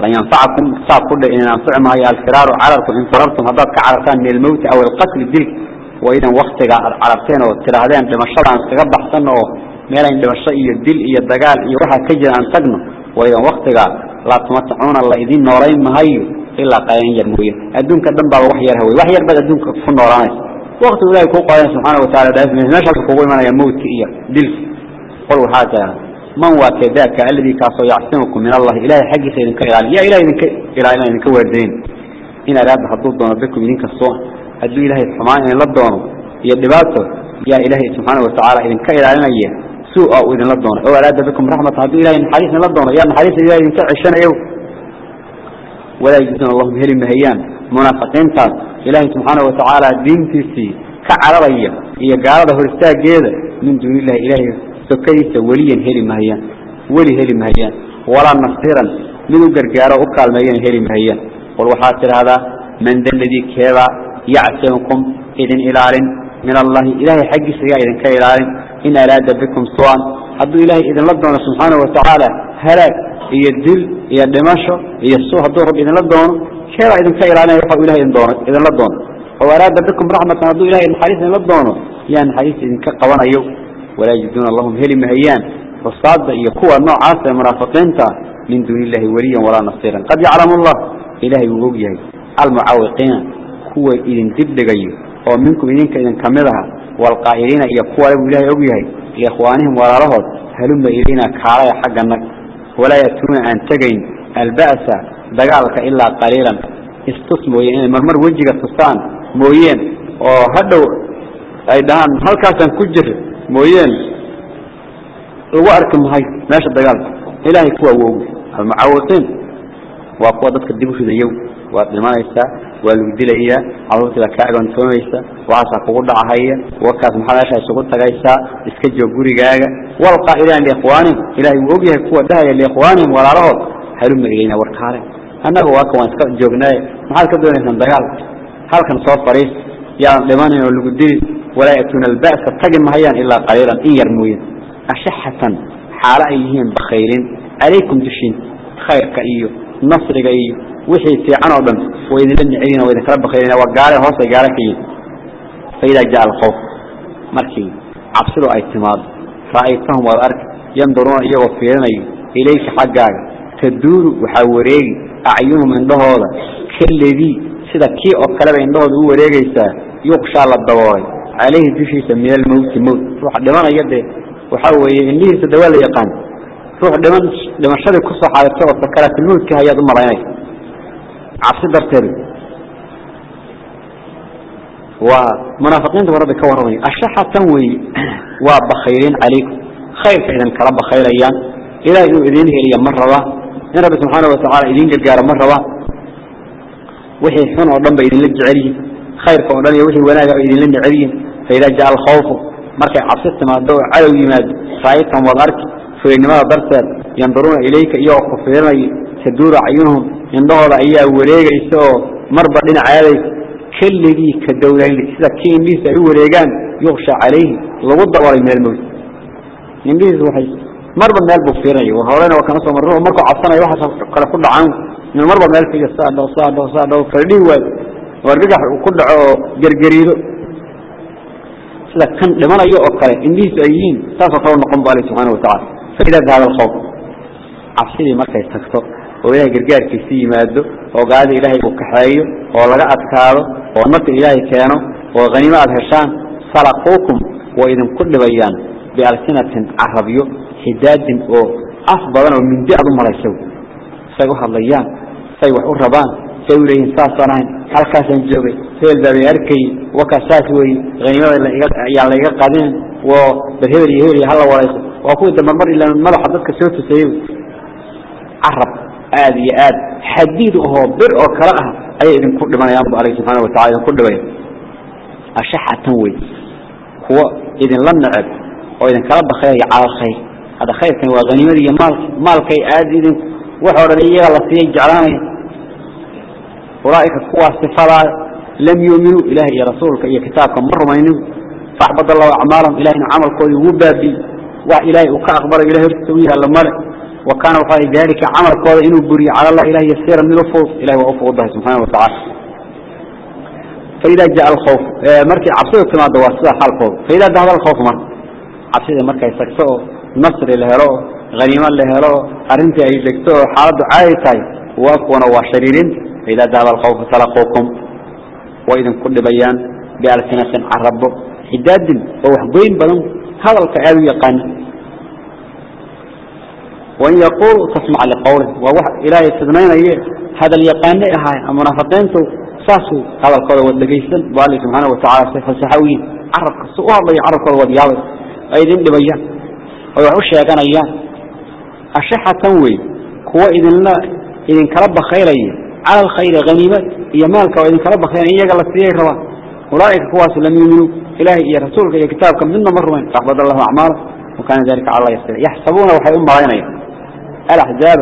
lan yanfacakum saab ku dhe in anfici maayo alfiraaru cararku in farartum haddaad ka carartaan min almawti aw alqatli dilk waa idan waktiga aad cararteen oo tidhaahdeen dhimashadaan iskaga baxsan oo meelayn dhimasho iyo dil iyo dagaal iyo waxaa لا تمتعون الله إذين نورين مهيو إلا قيان يرموية أدونك الدنبا وحير هوي وحير بد أدونك في النوران وقت أولئك قال سبحانه وتعالى دائما من نشر قوي من يموت إياه. دل قلوا هذا. من وكذاك الذي كاسو يعصمكم من الله؟ إلهي حقي سيدن كإلهي يا إلهي إذن إلهي إذن كوردين إن أراد حدود دون بكم إذن كالصوح أدو إلهي الحمان إذن لدونه يدباته يا إلهي سبحانه وتعالى إذن كإلهي سوء أو إذن لدونه أو أراد بكم رحمة هدو إلهي حديث لدونه يا حديث إلهي إذن كعشان يوم ولا يجزون اللهم هل مهيان منافقين تاس إلهي سبحانه وتعالى دين تسي كعربية هي قارده هرستاء جيدة من دون الله إلهي سكيس وليا هل مهيان ولي هل مهيان ولا نصيرا من قرقارة أقال مهيان هل مهيان والوحاتر هذا من ذا الذي كيبا يعتمكم إذن إلال من الله إلهي حق سيئا إذن كإلال إن أراد بكم صوعا حدو إلهي إذا لدنا سبحانه وتعالى هلاك. يدل يدمشه يسوه الضوء بإذن لدنا كيرا إذن كيرانا يقع إلهي إذن لدنا هو أراد بكم رحمة حدو إلهي الحديث إذن لدنا يعني حديث إذن كقوانا يو. ولا يجدون اللهم هلي مهيان فالصاد يقوى نوع عاصة مرافقين من دون الله وليا ولا نصيرا. قد يعلم الله إلهي وقوقيه المعاوقين kuwa idin dibdhigayo oo minkum idinka idin kamid aha walqaa'iliina iyo kuwa buu ilahay og yahay liikhwaanihim walaalahood haluma ilayna kaalaya xagga nag. ولا يأتون أن تجين البأس دجالك إلا قليلا استثموا يعني مرمر وجهك تصان موين وهدو أيضاً هل كان كجر موين وأركم هاي ماشي الدجال إلهي كوا وو المعوقين وقوة ضدك الدبوش ذا يوم وأدمان يسا والودي لإياه عروت لك أجن توم يسا وعصا قوضع هاي وكاس محلاش يسقط تجيسا إسكجو جوري جاجا والقى إلى لإخوانهم إلهي وجه قوة ده لإخوانهم ولا رهط هلم إلينا وركاره أنا هو أنسك جوجناي ما هل كدون إحنا دجال هل كان صوت فريس. يا لمن والودي ولا يأتون البأس. تجن مهيان إلا قليلا. إن يرمون أشحة. حال أيهم بخيرين. عليكم دشين خير كأيو. نصر كأيو وحي في عنوضا وإذا لن يعين وإذا كرب خيرين وقاله هوسا قالك فإذا جاء الخوف مركي عبسلوا اعتماد. رأيتهم والأرك ينظرون إيه وفيرين إليك حقاك تدور وحاوريك أعينهم عنده هذا. كالذي سيدا كي أو كلاب عنده هو ريقيسا. يغشى للدواري عليه دشيس من الموت موت روح دمان يده. وحاول إنه سدوال يقان روح دمان دمان شري قصة حالته وفكرت الموت كهي ضم رأيك عصي درتري ومنافقين ربي كورمي الشحة تنوي [CLEARS THROAT] وبخيرين عليكم. خير فإذا كرب خير أيام. إلى إذن هي مرة. إن رب سبحانه وتعالى إذن قد مرة. وحي حين ودن بإذن للجعلي خير فأولان يوحي وناقا بإذن للجعلي فإذا جاء الخوف مركع عصيت ما دو علو يماد رأيتهم والأرك فإنما درسل ينظرون إليك إياه خفيرنا تدور عيونهم ينظر إياه وليك إيساو مربع عالي كل ذي كالدولة إذا كين ليس وليقان يغشى عليه. لوضع وري من الموت. ينبيه وحي مربع مال بفيرنا وهولنا وكان صوم الروح مركع عصنا يوحى قال كل عام. من مربع مال في الصعد وصعد وصعد وفردي ورجع وكل جرجريده sida kan dhimanayo oo kale indhihiisu ay yihiin saasoo kale noqon bu alle subxaana فإذا هذا الخوف عفسي ما كي تكتب وإلهي قرقار كيسي ماده وقال إلهي كحايه ولقى أتكاره ومت إلهي كانه وغنيمة الهرشان سرقوكم وإذن كل بيان بألسنة عربية حداد أفضل من دي أظم رأسه سيقوح الليان سيوحوا الربان سيولي إنساس صنعين الكاس الجوبي سيل دابي أركي وكاساس وي غنيمة يعني قادين وبالهبري هبري هلا ورأيكم waa kuwii dambe mar ilaa madaxa dadka soo tusayey carab aada iyo aad. Xadiid ahoo bir oo kale ah ayay idinku dhimanayaan bu alle subxaana watacala idinku dhibaya ashaxatan wey kuwo idinla neceb oo idinkala bakayaya cala alkhayr hadda khayrkan waa haniimada iyo maalka maalkay aada idin waxoo dhan iyaga la siiyay jeclaanaya ulaaika kuwaa sifadaa lam yuuminuu ilaah iyo rasuulka iyo kitaabka ma rumaynin. Faxbad allahu acmaalahum ilahina camalkoodii wuu baabiye وإلهي وكأخبر إلهي رسويها لما وكان وفاء ذلك عمل قال إنه بري على الله إلهي يسير من الفوض إلهي وأفوض به سبحانه وتعالى فإذا جاء الخوف مركي عبسوه كما دواسوه حال خوف فإذا ذهب الخوف مر عبسوه مركي سكسوه نصر الهراء غنيمة الهراء أرنتي أي لكتوه حالة عايتاي واقونا وشريرين فإذا ذهب الخوف تلقوكم وإذا كل بيان بألسنة عن ربه حداد ووحبين بلهم هذا الكعب يقان وإن يقول تسمع لقوله ووح إلهي السدنين هذا اليقان إهاي المنافقين تساسوا هذا القول والدقيس والي سبحانه وتعالى سيخ السحوين عرف قصوا الله يعرف قول والياوه أيدين لبيا. ويعوش يا كان أيان الشحة تنوي. كوا إذن لا إذن كرب خير أيان على الخير غنيمة. يمالك وإذن كرب خير أيان يقال لك أولئك كواس لم يمنوا إلهي يا رسولك يا كتابك منا مرمين فأحبض الله أعمال وكان ذلك على الله يستطيع يحسبون وحيهم بغيانيا الأحزاب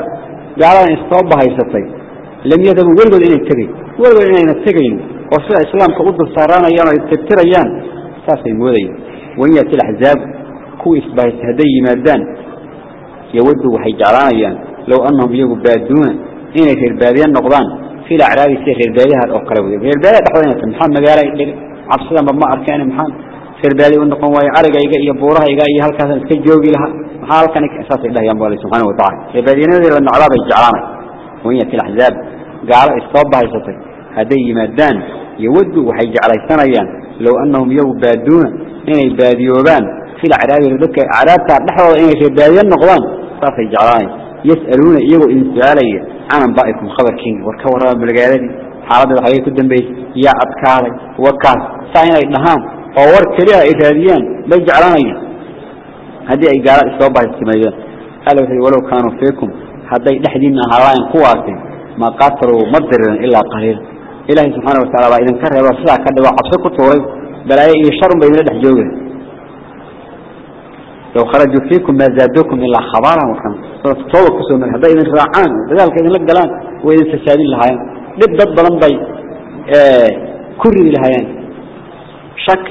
جعلها يستطبها يستطيع لم يذهبوا ولدوا إليه التبي ولدوا إليه التقين ورسول الإسلام كقود الصهران أيانا يستطير أيان ساسي موذي وإن يأتي الأحزاب كويس بيستهدي مادان. يودوا وحي جعلها لو أنهم يقبادون إنه في البابيان نقضان. في الأعراب يصير في البلد هذا أقرب وجود في البلد حوالين المحام مجال عبسلا مما أركان المحام في البلد ونقوم ويعرق يجا يبورها يجا يهال كذا تجوج لها. حال كان أساس الله ينبغى سبحانه وتعالى. يبدين ذي لأن عرب الجعانة وهي في الأحزاب. قال إصابة هذي هذي مدان يود وحيج على ثنيان لو أنهم يبادون إن الباديوبان في الأعراب يردك أعراب تعرف. حوالين في البلد النقوان أساس الجعانة يسألون إيغو إن سؤالي عنا بائكم خبر كين وركوا رابا بالقالي حالات الحقيقة قدن بيه يا أبكاري. وكار ساين أي نهام فور كريها إيجاديان بيجعلان أي هذه أي قارات إسلوبة استماعيان قالوا في ولو كانوا فيكم. هذي نحدينا هراين قواتي. ما قاتروا مدرين إلا قليل. إلهي سبحانه وتعالى. إذا انكره وصلاة كده وعبسكوا طوري بلا أي شرم بين الله لو خرجوا فيكم ما زادوكم إلا خبارا وكم. فتوقوا سوى من هذا إذن رعان لذلك إذن لقلان وإذن تسادين لهايان. لبدا بلنبي آه، كري لهايان. شك.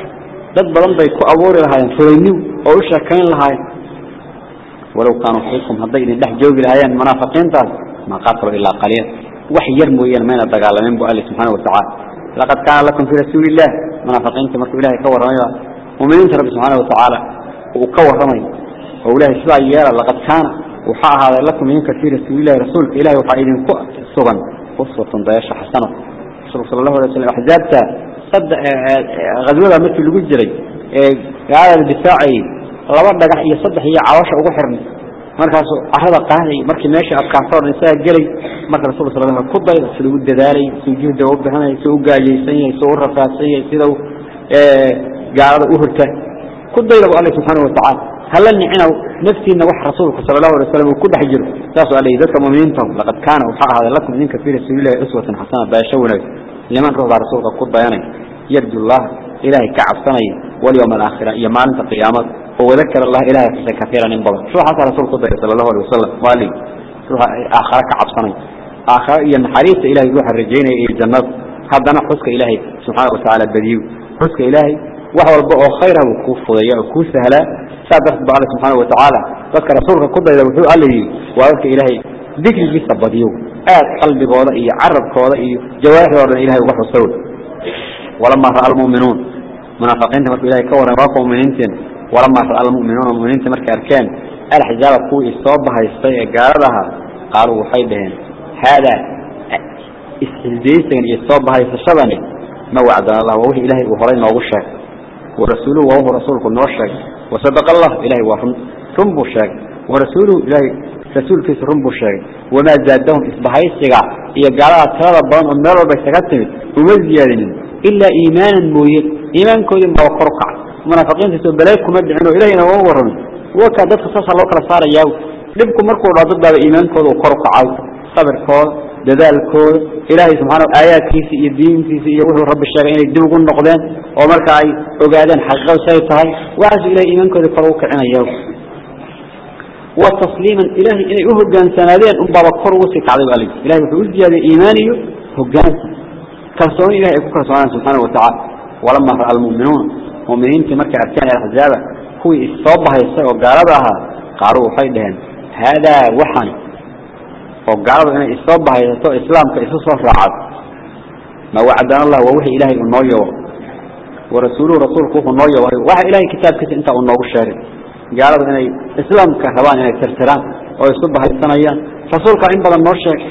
لبدا بلنبي كأبوري لهايان. فلينيو أو شكين لهايان. ولو كانوا فيكم هذا إذن لحجوك لهايان. منافقين تال ما قاتلوا إلا قليل. وحي يرموا ما ينبقى على منبو قال سبحانه وتعالى. لقد كان لكم في رسول الله. منافقين كما كبلاه يكور رميوه ومن ينتر سبحانه وتعالى. وقوه رمي وولاه سلا يارا لقد كان. وحاها لكم من كثير سويلة رسول إله وفعيدين كوء صغا قصة ضياشة حسنة. صلى الله عليه وسلم أحزابت صد غزولة مثل الوجري. قال البساعي الله وردك يصد هي عواشة وغحرني مركز أحد قهري. مركز ناشي أبقاثار نساء الجري مركز رسول صلى الله عليه وسلم كبه يصد ود داري سيجيه دوبه هنا يسوقه جيسيه يسوقه رفاسيه يسيده آه، قال أهرته كده يلو الله سبحانه وتعالى. هل نعنى نفسي نوح رسولك صلى الله عليه وسلم وكده حجر؟ تاسو عليه ذلك ممينتهم لقد كان وحق هذا لكم من كثير السبيل أسوة حسنة. باشونا لمن رضى رسولك قد يعني يرجو الله إلهي كعبسني واليوم الآخرة يمان تقيامة وذكر الله إلهي كثيرا من بضل شو حصل رسول قد صلى الله عليه وسلم؟ والي روح آخر كعبسني آخر ينحريس إلهي روح الرجين إلى الجنة. هذا حسك إلهي سبحانه وتعالى البديو حسك إلهي wax walba oo khayran ku fudeeyo oo ku sahla saadax baala subhanahu wa ta'ala dadka rasuulka ku dayda wuxuu allay waa dadka ilaahay dhikrigiisa badiyo aad qalbigooda iyo carabkooda iyo jawaarixdooda ilaahay uga xusow walama ra'a almu'minuun munaafiqiinta markuu ilaahay ka waran waa mu'miniinta walama ra'a almu'minuuna mu'miniinta markay arkeen alxijaaba kuwii soo bahaystay ee gaaladaha qaaluu waxay dhaheen haadaa isxildaysigan iyo soo bahaysashadani ma wacdan allah waa wixii ilaahay uu horay noogu sheegay ورسوله وهو رسولك النوشك وصدق الله إلهي ورنبو الشك ورسوله إلهي رسول كيس رنبو الشك وما زادهم إصبحي السقع هي قالها ترى بان أمير وبيستغتمت ومزيادين إلا إيمانا مويت إيمان كودين بوقرقع منافقين تسوى بلايكم مدعنوا إلينا وورن وكادت خصاصة الله كلا صار ياو لبكم مركوا رضب باب إيمان كود وقرقع عاو صبر كود دذال كود إلهي سبحانه آيات كيسي الدين كيسي يقول رب الشاقين يدبوا قلنا نقدان ومركع وقادان حقا وسايتها وعز إلهي إيمان كود فروق عنا ياو وتصليما إلهي إلهي أهجان سنادين أم بابا كور وسيك عليه عليه إلهي وحوز زيادة إيماني هجان كرسون إلهي أكو كرسونا سبحانه وتعالى. ولما رأى المؤمنون مؤمنين تمركع أركان الحزاب هو إصابها يستوى وقاربها قاروا حيدهن. هذا وحن وقارب أن إصابها يستوى إسلام كإسوس رعب ما وعدنا الله ووحي إلهي النوية ورسوله رسول كوف النوية وحي إلهي كتاب كت انت النوي الشارع قارب أن إسلام كهوان أن ترسران ويصبها السنيان رسولك عند بدن نوشك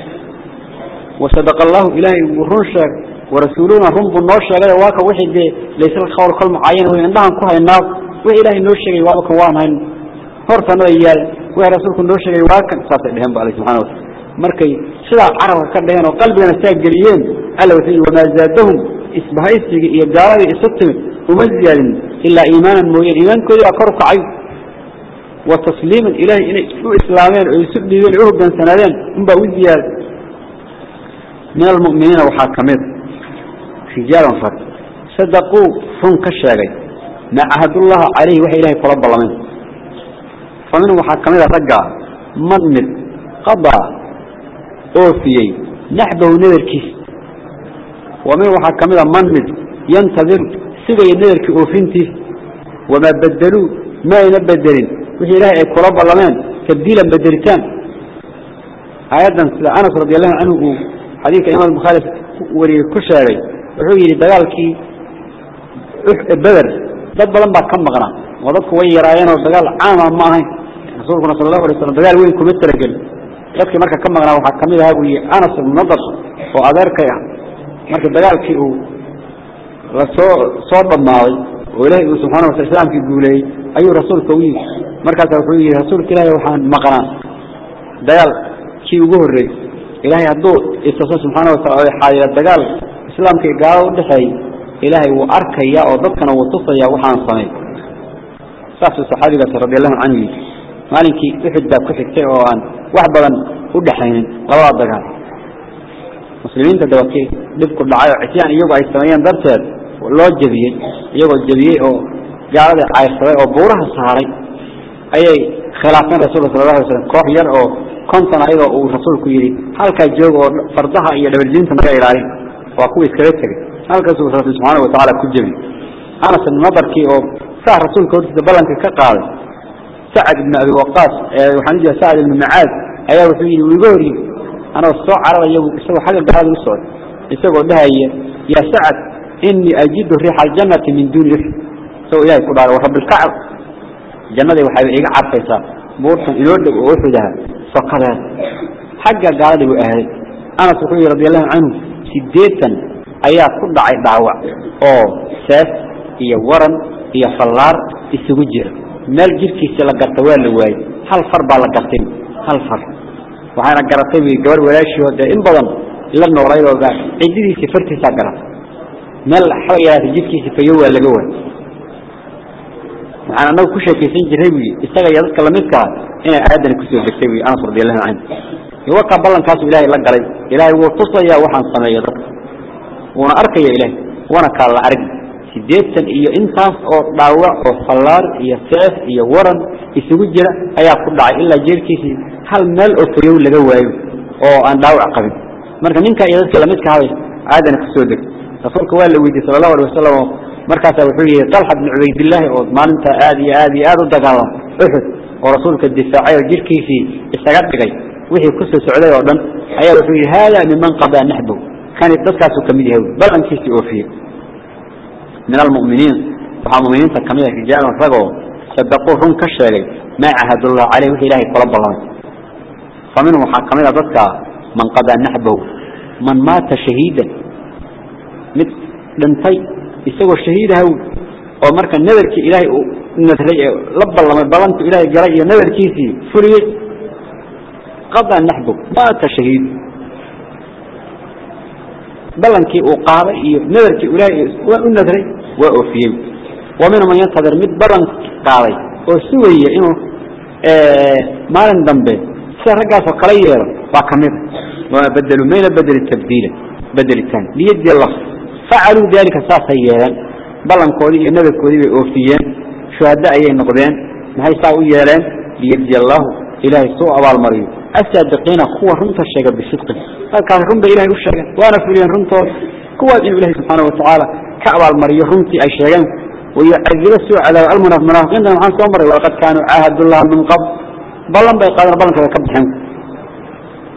وصدق الله إلهي ورنشك ورسولنا هم بالنور شغله واك وحي دي ليس الخور كل معين هو عندهم كوها النار وإلهي النور شغله واك وان هين هرتنا إياه ورسولك النور شغله واك ساتع لهم بالله سبحانه وتعالى markay sidaa carabka ka dhigeen oo qalbigana saa geliyeen alla wuxuu wamaa zaadahum isbahaysiga iyo gaaladii isu timid uma ziyaadin ilaa iimaanan mooyeen. Iimaankoodii baa kor u kacay. Wa tasliiman ilaahay inay u islaameen oo isu dhiibeen oo u hoggaansanaadeen unbaa u ziyaada min almu'miniina waxaa ka mida rijaalan rag sadaquu run ka sheegay. Ma cahadullaha calayhi waxay ilahay kula ballameen. Fa waxaa ka mida raggaa man mid qadaa oofiyey naxbahu nadarkiis wa min waxaa ka mida man mid yantadiru sigaya nadarkii oofintiis wamaa badeluu ma ayna bedelin wixii ilaahay ay kula ballameen tabdiilan bedelitaan aayaddan sida anas radiallahu canhu uu xadiidka imaam bukhaari wariyey ku sheegay wuxuu yidhi dagaalkii beder dad badan baa ka maqnaa. Oo dadku way yaraayeen oo dagaal caama ma ahayn. Rasuulkuna sal allahu alay slam dagaal weyn kuma talagelin dadkii marka ka maqnaa waxaa ka mid ahaa buu yihi anas ibnu nadar oo adeerkay ah. Marka dagaalkii uu la soo soo dhammaaday oo ilaahay uu subxana watala islaamkii guuleeyey ayuu rasuulka u yimi markaasa wuxuu yihi rasuulka ilaahay waxaan maqnaa dagaal kii ugu horreeyey. Ilaahay hadduu isaso subxaana watala xaadira dagaal islaamka gaalo u dhaxeey ilaahay wuu arkaya oo dadkana wuu tusaya waxaan sameey saasuu saxaabigaas radiallahu canhu مالكي وحدة كفكت وان وحبلا ودحين قرار دكان مسلمين تدوكي لفكر العيو عتيان يوقع السمايان برتر والله الجبيع يوقع الجبيع وقال عي الصلاة وبورها الصهاري أي خلافين رسول صلى الله عليه وسلم كوحير أو كنتنا أيضا ورسول كيري هل كان جوغ فردها إيا لبرجين تنكا إلالي وأقول إسكريتك هل كان رسول سبحانه وتعالى كجبي أنا سنمبركي أو سهر رسول كوريس دبالانك كقال sacad ibn abi waqaas waxaan ujeeda sacad ibn macaad ayaa wuxuu yidhi wiiga horyi anoo soo cararaya isagoo xagga gaalada u socday isagoo dhahaya yaa sacad inii ajidu riixa aljannati min duuni ux isagoo ilahay ku dhaaray warabbilkacb jannadii waxayba iga carfaysaa buurtan inoo dhow oo uxudaha sokadeed xagga gaaladii buu aaday anas wuxuu yidhi radi allahu canhu sideetan ayaa ku meel jirkiisa la garta waa la waayey. Hal far baa la gartay. Hal far. Waxaana garatay wi gabar walaashii oo dee in badan la noolayd oo cididiisii fartiisaa garatay. Meel xaba yaraatay jidkiisa fayo waa laga waayey. Waxaan anagu ku sheekaysan jiray wi isaga iyo dadka lamidkaa inay aayadani ku soo degtay wi anas radiallahu canhu wakaa ballankaasu ilaahay la galay. Ilaahay wuu tusayaa waxaan sameeya dadka. Wuuna arkaya ilaahay wana kaa la argi sideetan iyo intaas oo dhaawac oo fallaar iyo seef iyo waran isugu jira ayaa ku dhacay ilaa jeerkiisii hal meel oo fayow laga waayo oo aan dhaawac qabin marka ninka iyo dadka lamidka habay aadana kasoo deg rasuulka waa la weydiiyey sala allahu alay wasalam markaasaa wuxuu yihi talxa bni cubaydillaahi oo maalinta aad iyo aad iyo aad u dagaalam uxud oo rasuulka difaacay oo jirkiisii isaga dhigay wixii kusoo socday oo dhan ayaa wuxuu yihi haada miman qadaa naxbow kani dadkaasuu kamid yahay ballankiisii oofiye min almuminiin waxaa muminiinta kamid ah rijaalun ragoo sadaquu من المؤمنين. فهم المؤمنين تكمل الجان الرجوع صدقوهم كشرى ما عهد الله عليه إلهي، رب الله. فمنهم حكم إلى ذكى من قضى نحبه. من مات شهيدا. مثل لنفي يسوى الشهيد هو. ومرك النذر إلهي نذر رب الله من إلهي جرى نذر كيسي فريق قضى نحبه. مات شهيد. بلنكي وقاضي إيه نذرك أولئي ونذري وأوفيه ومن من ينتظر مد بلن قاضي وسوي إنه آه ما لندم به سرقا فقليل وكمل وبدلوا مين بدل التبديل بدل التان ليدي الله فعلوا ذلك ساسيا بلن قولي نذر قولي وأوفيين شهداء أي نقدين ما هي ساوي يالين ليدي الله إلهي سوء أبا المريض السادقين قوة رمت الشيء بالصدق فكان رمت إلهي الشيء وأنا فلين رمتو قوة إلهي سبحانه وتعالى. كعب المري رمتي أي شيء. ويأذلسوا على المنافقين عن سومري وقد كانوا عهد الله من قبل. بلن بيقال بلن كبهم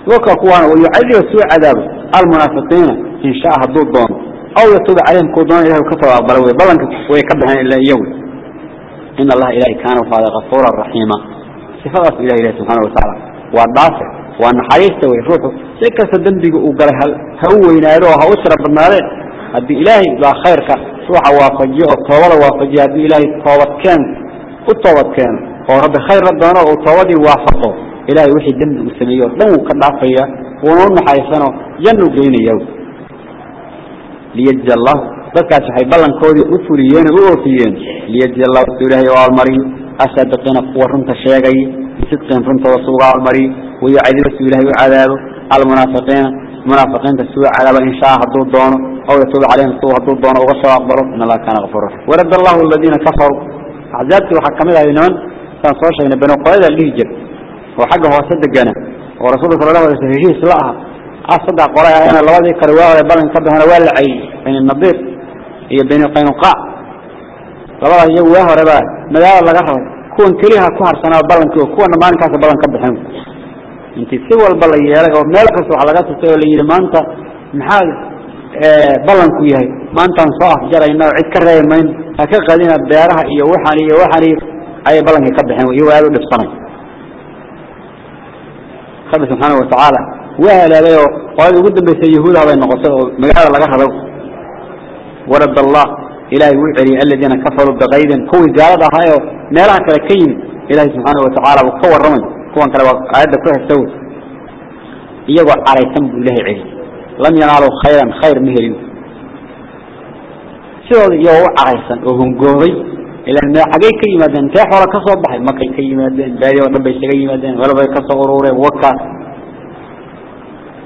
وكا قوانا ويعذلسوا عذاب المنافقين. إن شاء هدود دون أو يتوب عليهم كودون إلهي وكفر أقبلوا بلن ويكبهم إلا يوم. إن الله إلهي كان وفاد غفورا رحيما. صفات إلهي سبحانه وتعالى. Waa dhaafe waa naxariista wey ruuxu. Si kasta dembiga uu galay ha u weynaado oo ha u badnaadeen haddii ilaahay baa khayrka ruuxa waafajiyo oo toobada waafajiyo haddii ilaahay toobadkeen u toobadkeeno oo rabbi khayr la doono uu toobadii waafaqo ilahay wixii dembi uu sameeyo o dhan wuu ka dhaafaya wuuna u naxariisanoo jannu geynaya liyajzi allahu dadkaas waxay ballankoodii u fuliyeen oo u oofiyeen. Liyajzi allahu su ilahay abaalmariyo asaadiqiina kuwa runta sheegay سدقين فرمت وصوغا المري ويعذب سوى الله وعذابه. المنافقين منافقين تسوى عذابه إن شاء حدود دونه أو يتوب عليهم سوى حدود دونه وغشوا أكبره إن الله كان غفره ورد الله الذين كفروا. عذابك وحكم الله ينمن كان صور شيء نبنه قيدا ليجب وحقه وصدقنا ورسول الله صلى الله عليه وسلم سلاحه أصدق قرأي أنا الوضع كرواه يبال انكبه هنا والعي بين النظير هي بين القينقاء طبعا يجب واهو رباه ماذا الله قحره kuwan keliha ku harsanaa ballankii kuwana maalinkaasa ballan ka baxeen intii si walba la yeelay oo meel kasta wax laga tutay oo la yidhi maanta maxaa ballanku yahay? Maantaan soo afjarayna cid ka reebi ha ka qadina beeraha iyo waxaan iyo waxaan iyo ayay ballankii ka baxeen iyagoo aada u dhibsanay. Rabbi subxaana watacaala waa halaagay oo qoladii ugu dambaysay yahuudaha bay noqotay oo magaalada laga rabo warad allah إلهي وعلي الذين كفروا بغيدا هو جالد هايو ميلان كلكين إلهي سبحانه وتعالى وقور رمان كوان كلا وقعد كوه السود إيهو علي سنب الله عليه لم ينالوا خيرا خير مهر سيوه إيهو علي سنب وهم قوري إلهي ما حقي كيما دان تاح ولا كصوب بحي؟ ما كي كيما دان بادي وربي شكيما دان ولا بي كصو غروري ووكا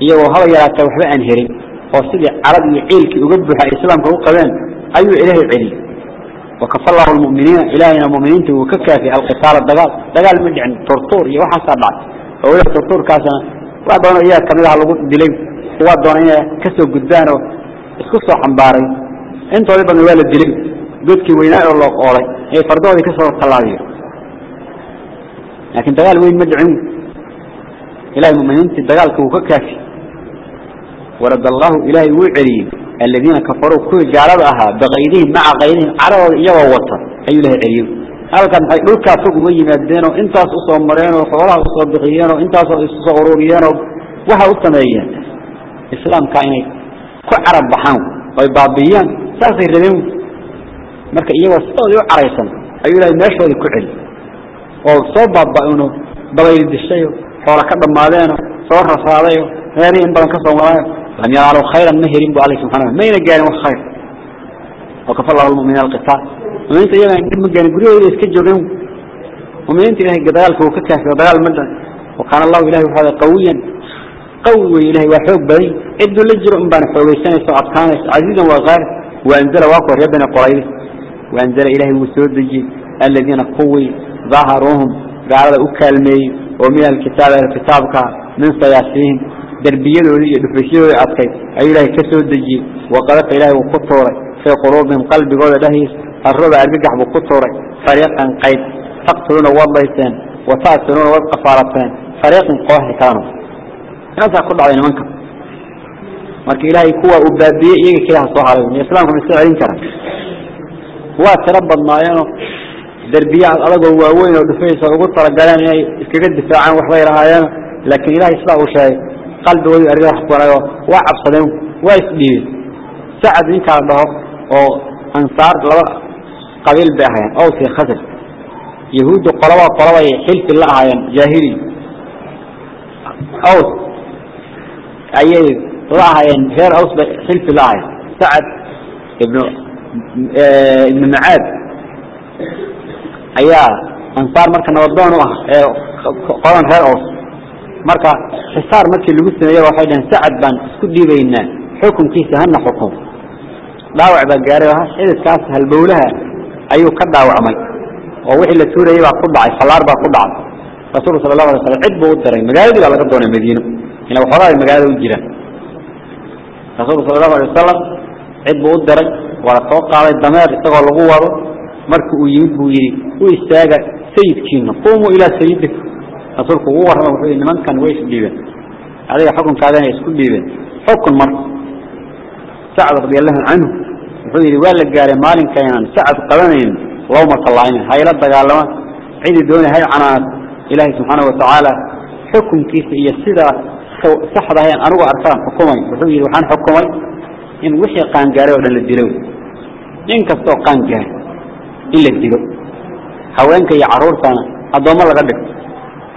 إيهو هوا يلا توحبا أنهرين وصلي عربي عيلك وقبها إسلامك وقبانك ayuu ilaahay celiyey wakafa allahu lmuminiina ilaahayna muminiinta wuu ka kaafiyey alqitaala dagaal dagaal ma dhicin tortuur iyo waxaasaa dhacay. Oo weliba tortuurkaasna waa doona iyaga ka mid aha lagu dilay kuwaa doona inay ka soo gudbaan oo isku soo xambaaray. Intoodii badna waa la dilay godkii weynaa oo loo qoolay ee fardahoodii ka soo tallaabiyo laakiin dagaal weyn ma dhicin. Ilahay muminiintii dagaalka wuu ka kaafi warad allahu ilaahay wuu celiyey الذين كفروا كل جاربها بغيره مع غيره على يوا وطن أي له عيوب هذا كان حيلك فوقي من الدين وانت أصوم مرينا وخلاص أصوم بغيره وانت أصوم صغرورينا وها أصلاً إسلام كائن كعرب بحام ويبابيان سافر لهم. مرك يوا صار يوا عريسا أي له نشوى الكعل وصوب بابونه بغير الشيء فركض ما دينه صار صاريو هذه انبلا كفوا لم يعلوا خيرا مهرين بو عليه سبحانه ما ينقاني وخير وكفى الله المؤمنين القتال ومن انت يلا يمكن مجاني قريبا إذا اسكجوا ريهم ومن انت إلهي قدالك وككاك قدال مدى وكان الله إلهي هذا قويا قوي إلهي وحوق بني إدو لجر أمبان حوغيسان يسوعد كان عزيزا وغير وأنزل واقع ربنا قريب وأنزل إلهي وسود الذين قوي ظهرهم قال أكلمي ومن الكتاب الكتابك من سياسيهم دربيته يدفشيه أتكي أي إلهي كسود دجي وقذف إلهي وقطوري في قلوبهم قلب قول دهيس الربع الرجح بقطوري فريقا قيد تقتلون والله وتأثرون والقفارتين فريق قوه كانوا ناسا كل علينا منكم marka ilaahay kuwa uu baabiye iyaga kaliya soo haray islaamku ma soo kara waa tira badnaayeen darbiya adag oo waaweyn oo dhufaysa ugu talagaleen inay iskaga difaacaan wax bay rahaayeen laakiin ilaahay isla uu sheegay qalbigooda ariga wax kurayo waa cabsadeen waa isdhiibeen. Sacad ninkaa la dhaho oo ansaar laba qabiil bay ahaayeen aws iyo khasraj yahuuddu qoloba qolobay xilfi la ahaayeen jaahili aws ayay la ahaayeen reer aws bay xilfi la ahaayeen. Sacad ibnu eh, ibnu macaad ayaa ansaar marka nabadoon u ah ee qolan reer aws. مركا حصار مركا اللي قلت نيا وحيدا سعد بان اسكدي بينا حكم كيسا هنا حكم داوع بقاريها إذا كاس هالبولها أيو كداوع عمل ووحي اللي سورة يبقى قضع فالار بقى قضع رسول صلى الله عليه وسلم عد بو دري مغادي لا قدونه مدينه هنا وخراي مغادي وجيران رسول صلى الله عليه وسلم عد بو دري ولا توقع الدمار isagoo lagu wado. Markii uu yimid buu yiri u istaaga sayidkiina رسولك هو رب إن من كان ويش بيبن. عليه حكم كذا يسكون بيبن. حكم مر سعد رضي الله عنه. رضي الوالد قال مال كيان. سعد قرنين الله ما طلعين هاي لا تقال له عيد الدنيا هاي عنا إلهي سبحانه وتعالى حكم كيف هي سيدة سحرة هاي أنا وأرسام حكمي رضي الله عنه حكمي إن وحي قان جاري ولا الدلو إن كفتو قان جاري إلا الدلو. هؤلاء كي عرور سنة أضمن لغدك.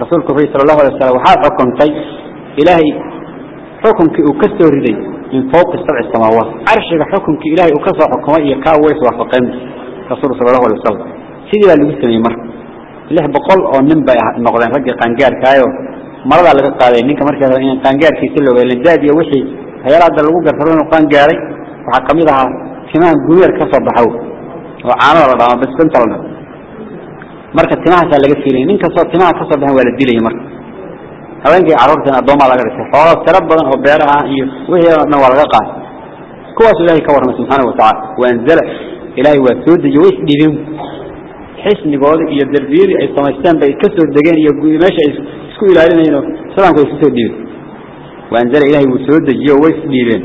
رسولك في صلى الله عليه وسلم وحال حكم طي إلهي حكم كي أكسر لي من فوق السبع السماوات. عرشك حكم كي إلهي أكسر حكم أي كاويس وحقين رسول صلى الله عليه وسلم. سيدي لا لبسة ميمر إله بقول أو ننبع المغلان فجي قانجار كايو. مرضى لك قادين إيه؟ نينك مركز إن قانجار كي سلو بي لنداد يوشي هيالا دلقو قرصرون قانجاري وحكمي لها كمان قوير كسر بحاو وعانا ربما بس بنتلنا marka timahaasaa laga fiilaya nin kastoo timaha kasoo baxan waa la dilaya marka haweenkii carruurtan addoomaa laga dhisay xoolo tiro badan oo beeraha iyo wixii oo dhan waa laga qaaday kuwaas ilaahay ka warramay subxaana watacaala waanzala ilaahay waa soo dejiye way isdhiibeen xisnigooda iyo darbiyadii ay samaysteen bay ka soo degeen iyo meesha ay isku ilaalinayeen oo islaamku ay soo dhiibeen waanzala ilaahay wuu soo dejiyo way isdhiibeen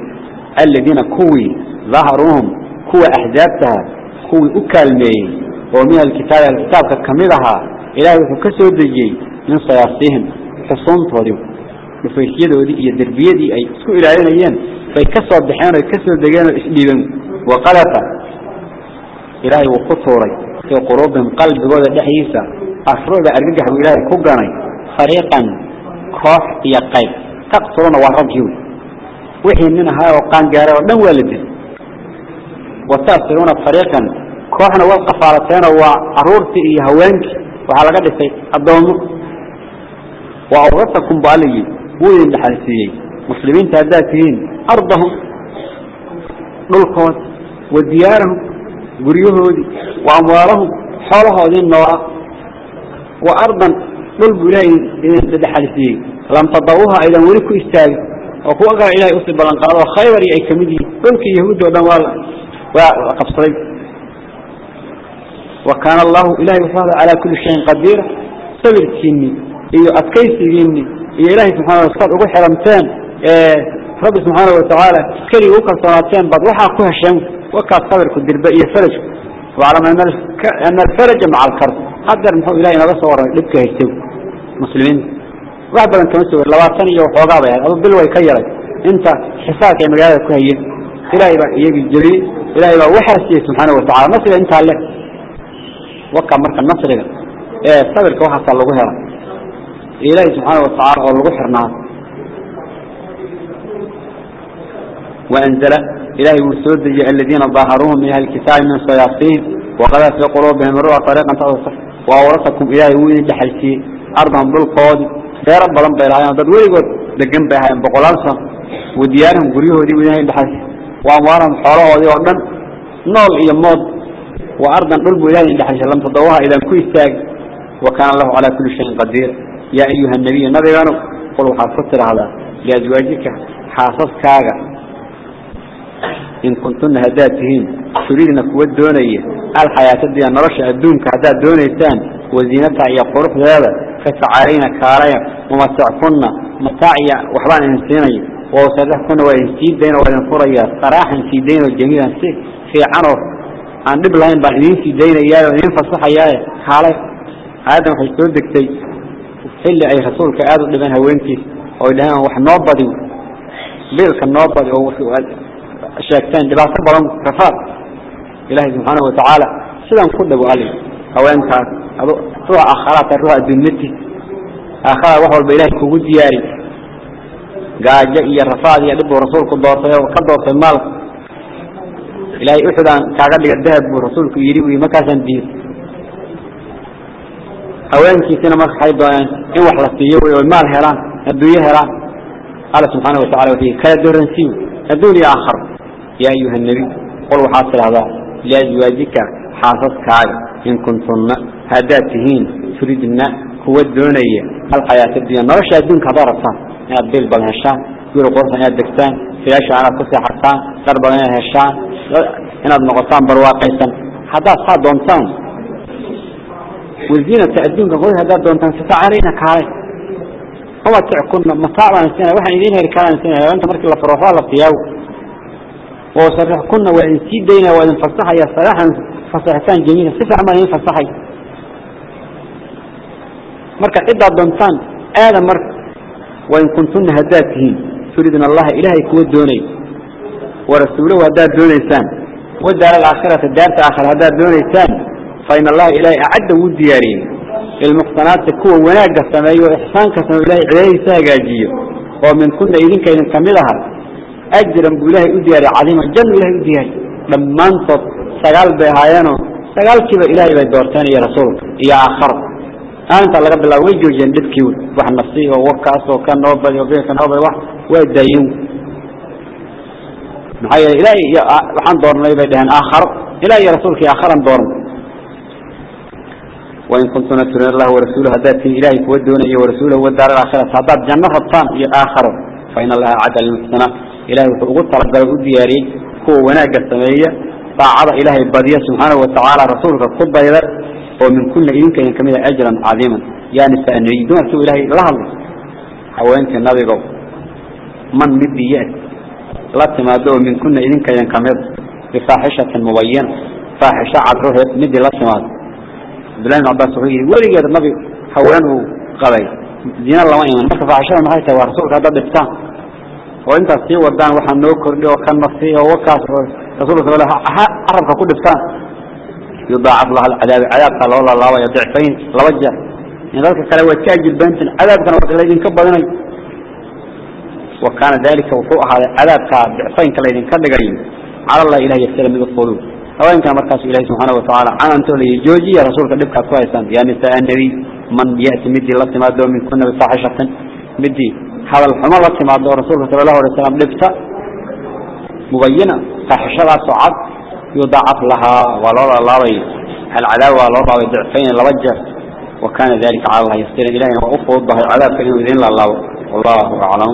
alladina kuwii dhaharuhum kuwa axzaabtaha kuwii u kaalmeeyey ومن الكتاب الكتاب كميرها إلهي فكسر الدجي من صياصيهم حصون طريب وفيكيدوا دي يدربية دي أي اسكوا إلى علينا إيان فيكسر الدحيان ويكسر الدجيان الإسليبين وقلطة إلهي وقطوري في قروبهم قلب بوضع دحيسة أفروا بأرجحوا إلهي كبراني فريقا كوح يقيد تقصرون وحجيون وحين منها وقان جارة ونوالد وتأثرون فريقا kooxna way kafaalateeno waa caruurtii iyo haweenkii. Waxaa laga dhisay addoommo. Waa awratakum baa alla yidhi wuu idin dhaxalsiiyey muslimiinta haddaad tihiin ardahum dhulkooda wa diyaarahum guryahoodii wa amwaalahum xoolahoodii noola. Wa ardan dhul buu ilahay idin dhaxalsiiyey lam tadawuha aydan weli ku istaagin. Oo kuwa kale ilahay u sii ballanqaado oo khaybar iyo ay ka mid yihiin. Dhulkii yahuudda o dhan waa la waa qabsaday. wa kaana allahu ilahay wuxuu hada calaa kulli shayin qadiira sabirkiinni iyo adkaysigiinni iyo ilaahay subxana wa saad ugu xiranteen rabbi subxaana watacaala keligii u kalsoonaateen baad waxaa ku hesheen وكا صبرك الدرباء يفرج وعلم أن أن الفرج مع الكرب قدر محو إلهي نبا صور لبك هيستو مسلمين واحد بدن كما سوى لواتني يو حوغا بها أبو بلوى يكيرك انت حساك يا مقالة كهية إلهي بقى يجي الجري إلهي بقى وحرسي سبحانه وتعالى نصر انت عليه وكا مركا النصر ايه صبر كوحة صلى الله عليه إلهي سبحانه وتعالى والله حرناه وأنزل إلهي وسود الذين ظاهروهم من أهل الكتاب من صياصين وقذف في قلوبهم الروح طريقا تصح وأورثكم إلهي وين دحلتي أرضهم بالقود يا رب لم بيلايان ضد ويقول دقن بها بقلالصا وديارهم قريه دي وين دحلتي وأموارهم حوله ودي وردن نول إيا موت وأرضا قلب إلهي دحلتي لم تضوها إذا كل استاق وكان الله على كل شيء قدير. يا أيها النبي النبي قالوا قلوا حافظت هذا. لأزواجك حافظ كاغا. إن كنتن هداتهين. تريدنا كود دونية الحياة دي نرش أدونك هدات دونيتان وزينتها يا قرف هذا. فتعارينا كاريا ومتعكنا متاعيا وحبان إنسيني. ووصرحكنا وإنسيد دين وإنفريا. صراحا سيدين وجميلا في عنف aan dhib lahayn baan idiinsii daynayaayo idiin fasaxayaaye xaalay. Aayaddan waxay soo degtay xilli ay rasuulka aada u dhibeen haweenkiis oo ay dhaheen wax noo badi biilka noo badi oo sheegteen dhibaato badan rafaad ilaahay subxaanahu watacaala sidan ku dhago ali haweenkaas ad ruuxa aakharaata ruuxa adduunyati aakharaa wax walba ilaahay kugu diyaari gaajo iyo rafaad iyo dhib buu rasuulku doortay oo ka doortay maalka إلهي أحد أن كعقل يعدهب برسولك يريوي مكاسا دير. أولاً كيسينا مرخ حيب دوان إن وحلة تيوي والمال هران الدوية هران قال سبحانه وتعالى وفيه كلا دورن سيو الدولي آخر. يا أيها النبي قلوا حاصل هذا. لأزواجك حاصلتك عالي إن كنتم هاداتهين تريدنا هو الدونية الحياة الدينة نرشى الدين كبارة يا أبدال بلهشان يقول يا الدكتان dhagaystayaasha inaad ku seexataan dhar badan inaad heshaan inaad noqotaan barwaaqaysan. Haddaad saa doontaan waziinata adduunka qod haddaad doontaan sifacanayna kaalay. Amatickunna mataaban sina waxaan idiin heli karaan sina inta markii la faro waxbaa la fiyaaw wasarixkunna waa idin sii daynaya waa idin fasaxaya saraaxan fasaxitaan jamiila si fiican baan idin fasaxay. Marka ciddaad doontaan aada marka wain kuntunna haddaad tihiin turidna allaha ilaahay kuwa doonay. Warasuulahu haddaad doonaysaan. Wadaara alaakhirata daarta aakhira haddaad doonaysaan fa ina allaha ilaahay acadda wuu diyaariyey. Lilmuxsanaati kuwa wanaagga sameeyo ixsaanka sameyo ilahay cidaadiisa hagaajiyo oo minkunna idinka idin ka mid aha ajran buu ilaahay u diyaariye cadiiman jannu ilahay u diyaariye dhammaantood sagaal bay ahaayeenoo sagaalkiiba ilaahay bay doorteen iyo rasuulka iyo aakhara يا يا آخر أنت لقد الله ويجو جندب كيول واحد نصيه ووكاس وكان نوبل وبيه كان نوبل واحد. ويدايون محايا إلهي وحان دورنا يبيدهن آخر. إلهي يا رسولك يا آخرا دورنا وإن كنتم ترون الله ورسوله هداتي إلهي كودون ورسوله والدار الآخرة. هدات جنة الطان يا آخر. فإن الله عدل المحسنة. إلهي وقلت رب الدياري هو وناق السمية طاعة إلهي بدية سبحانه وتعالى رسولك قد يذر ومن كل إذن كان كمية أجرا عظيما. يعني فأنه دون أرسول إلهي لهم حوانك النبي من مدي يأتي؟ لا تمادو من كل إذن كان كمية بفاحشة مبينة. فاحشة عدروه مدي لا تمادو بلان عباس وحيري ولي قد النبي حوانه قبي دين الله وإيمان مركز فاحشة ما هيتا ورسولك هذا بفتان وانت ودان waxaan noo kordhiyo kan nafsi oo wakaas rasuulka sallallahu alayhi wasallam arabka ku dhiftaan yudaacab laha alcadaab cadaabka loo laalaaba ya dicfayn laba jeer in dadka kale way ka jilbantin cadaabkana waa laydin ka badanay وكان ذلك وقوع هذا عذابك ضعفين كلا يدين كدغاي على الله إله يسلم من القلوب هوين كان مركز إله سبحانه وتعالى عن أنتو لي جوجي يا رسولك دبك كويسان يا نساء النبي من يأتي مدي الله ما دو من كنا بفاحشة مدي هذا الحمى الله ما دو رسولك صلى الله عليه وسلم دبتا مبينة فاحشة صعد يضاعف لها ولا الله العداوة ولا الله ضعفين لوجه وكان ذلك على الله يستر إلهي وأفضل العذاب فإنه إذن الله والله أعلم.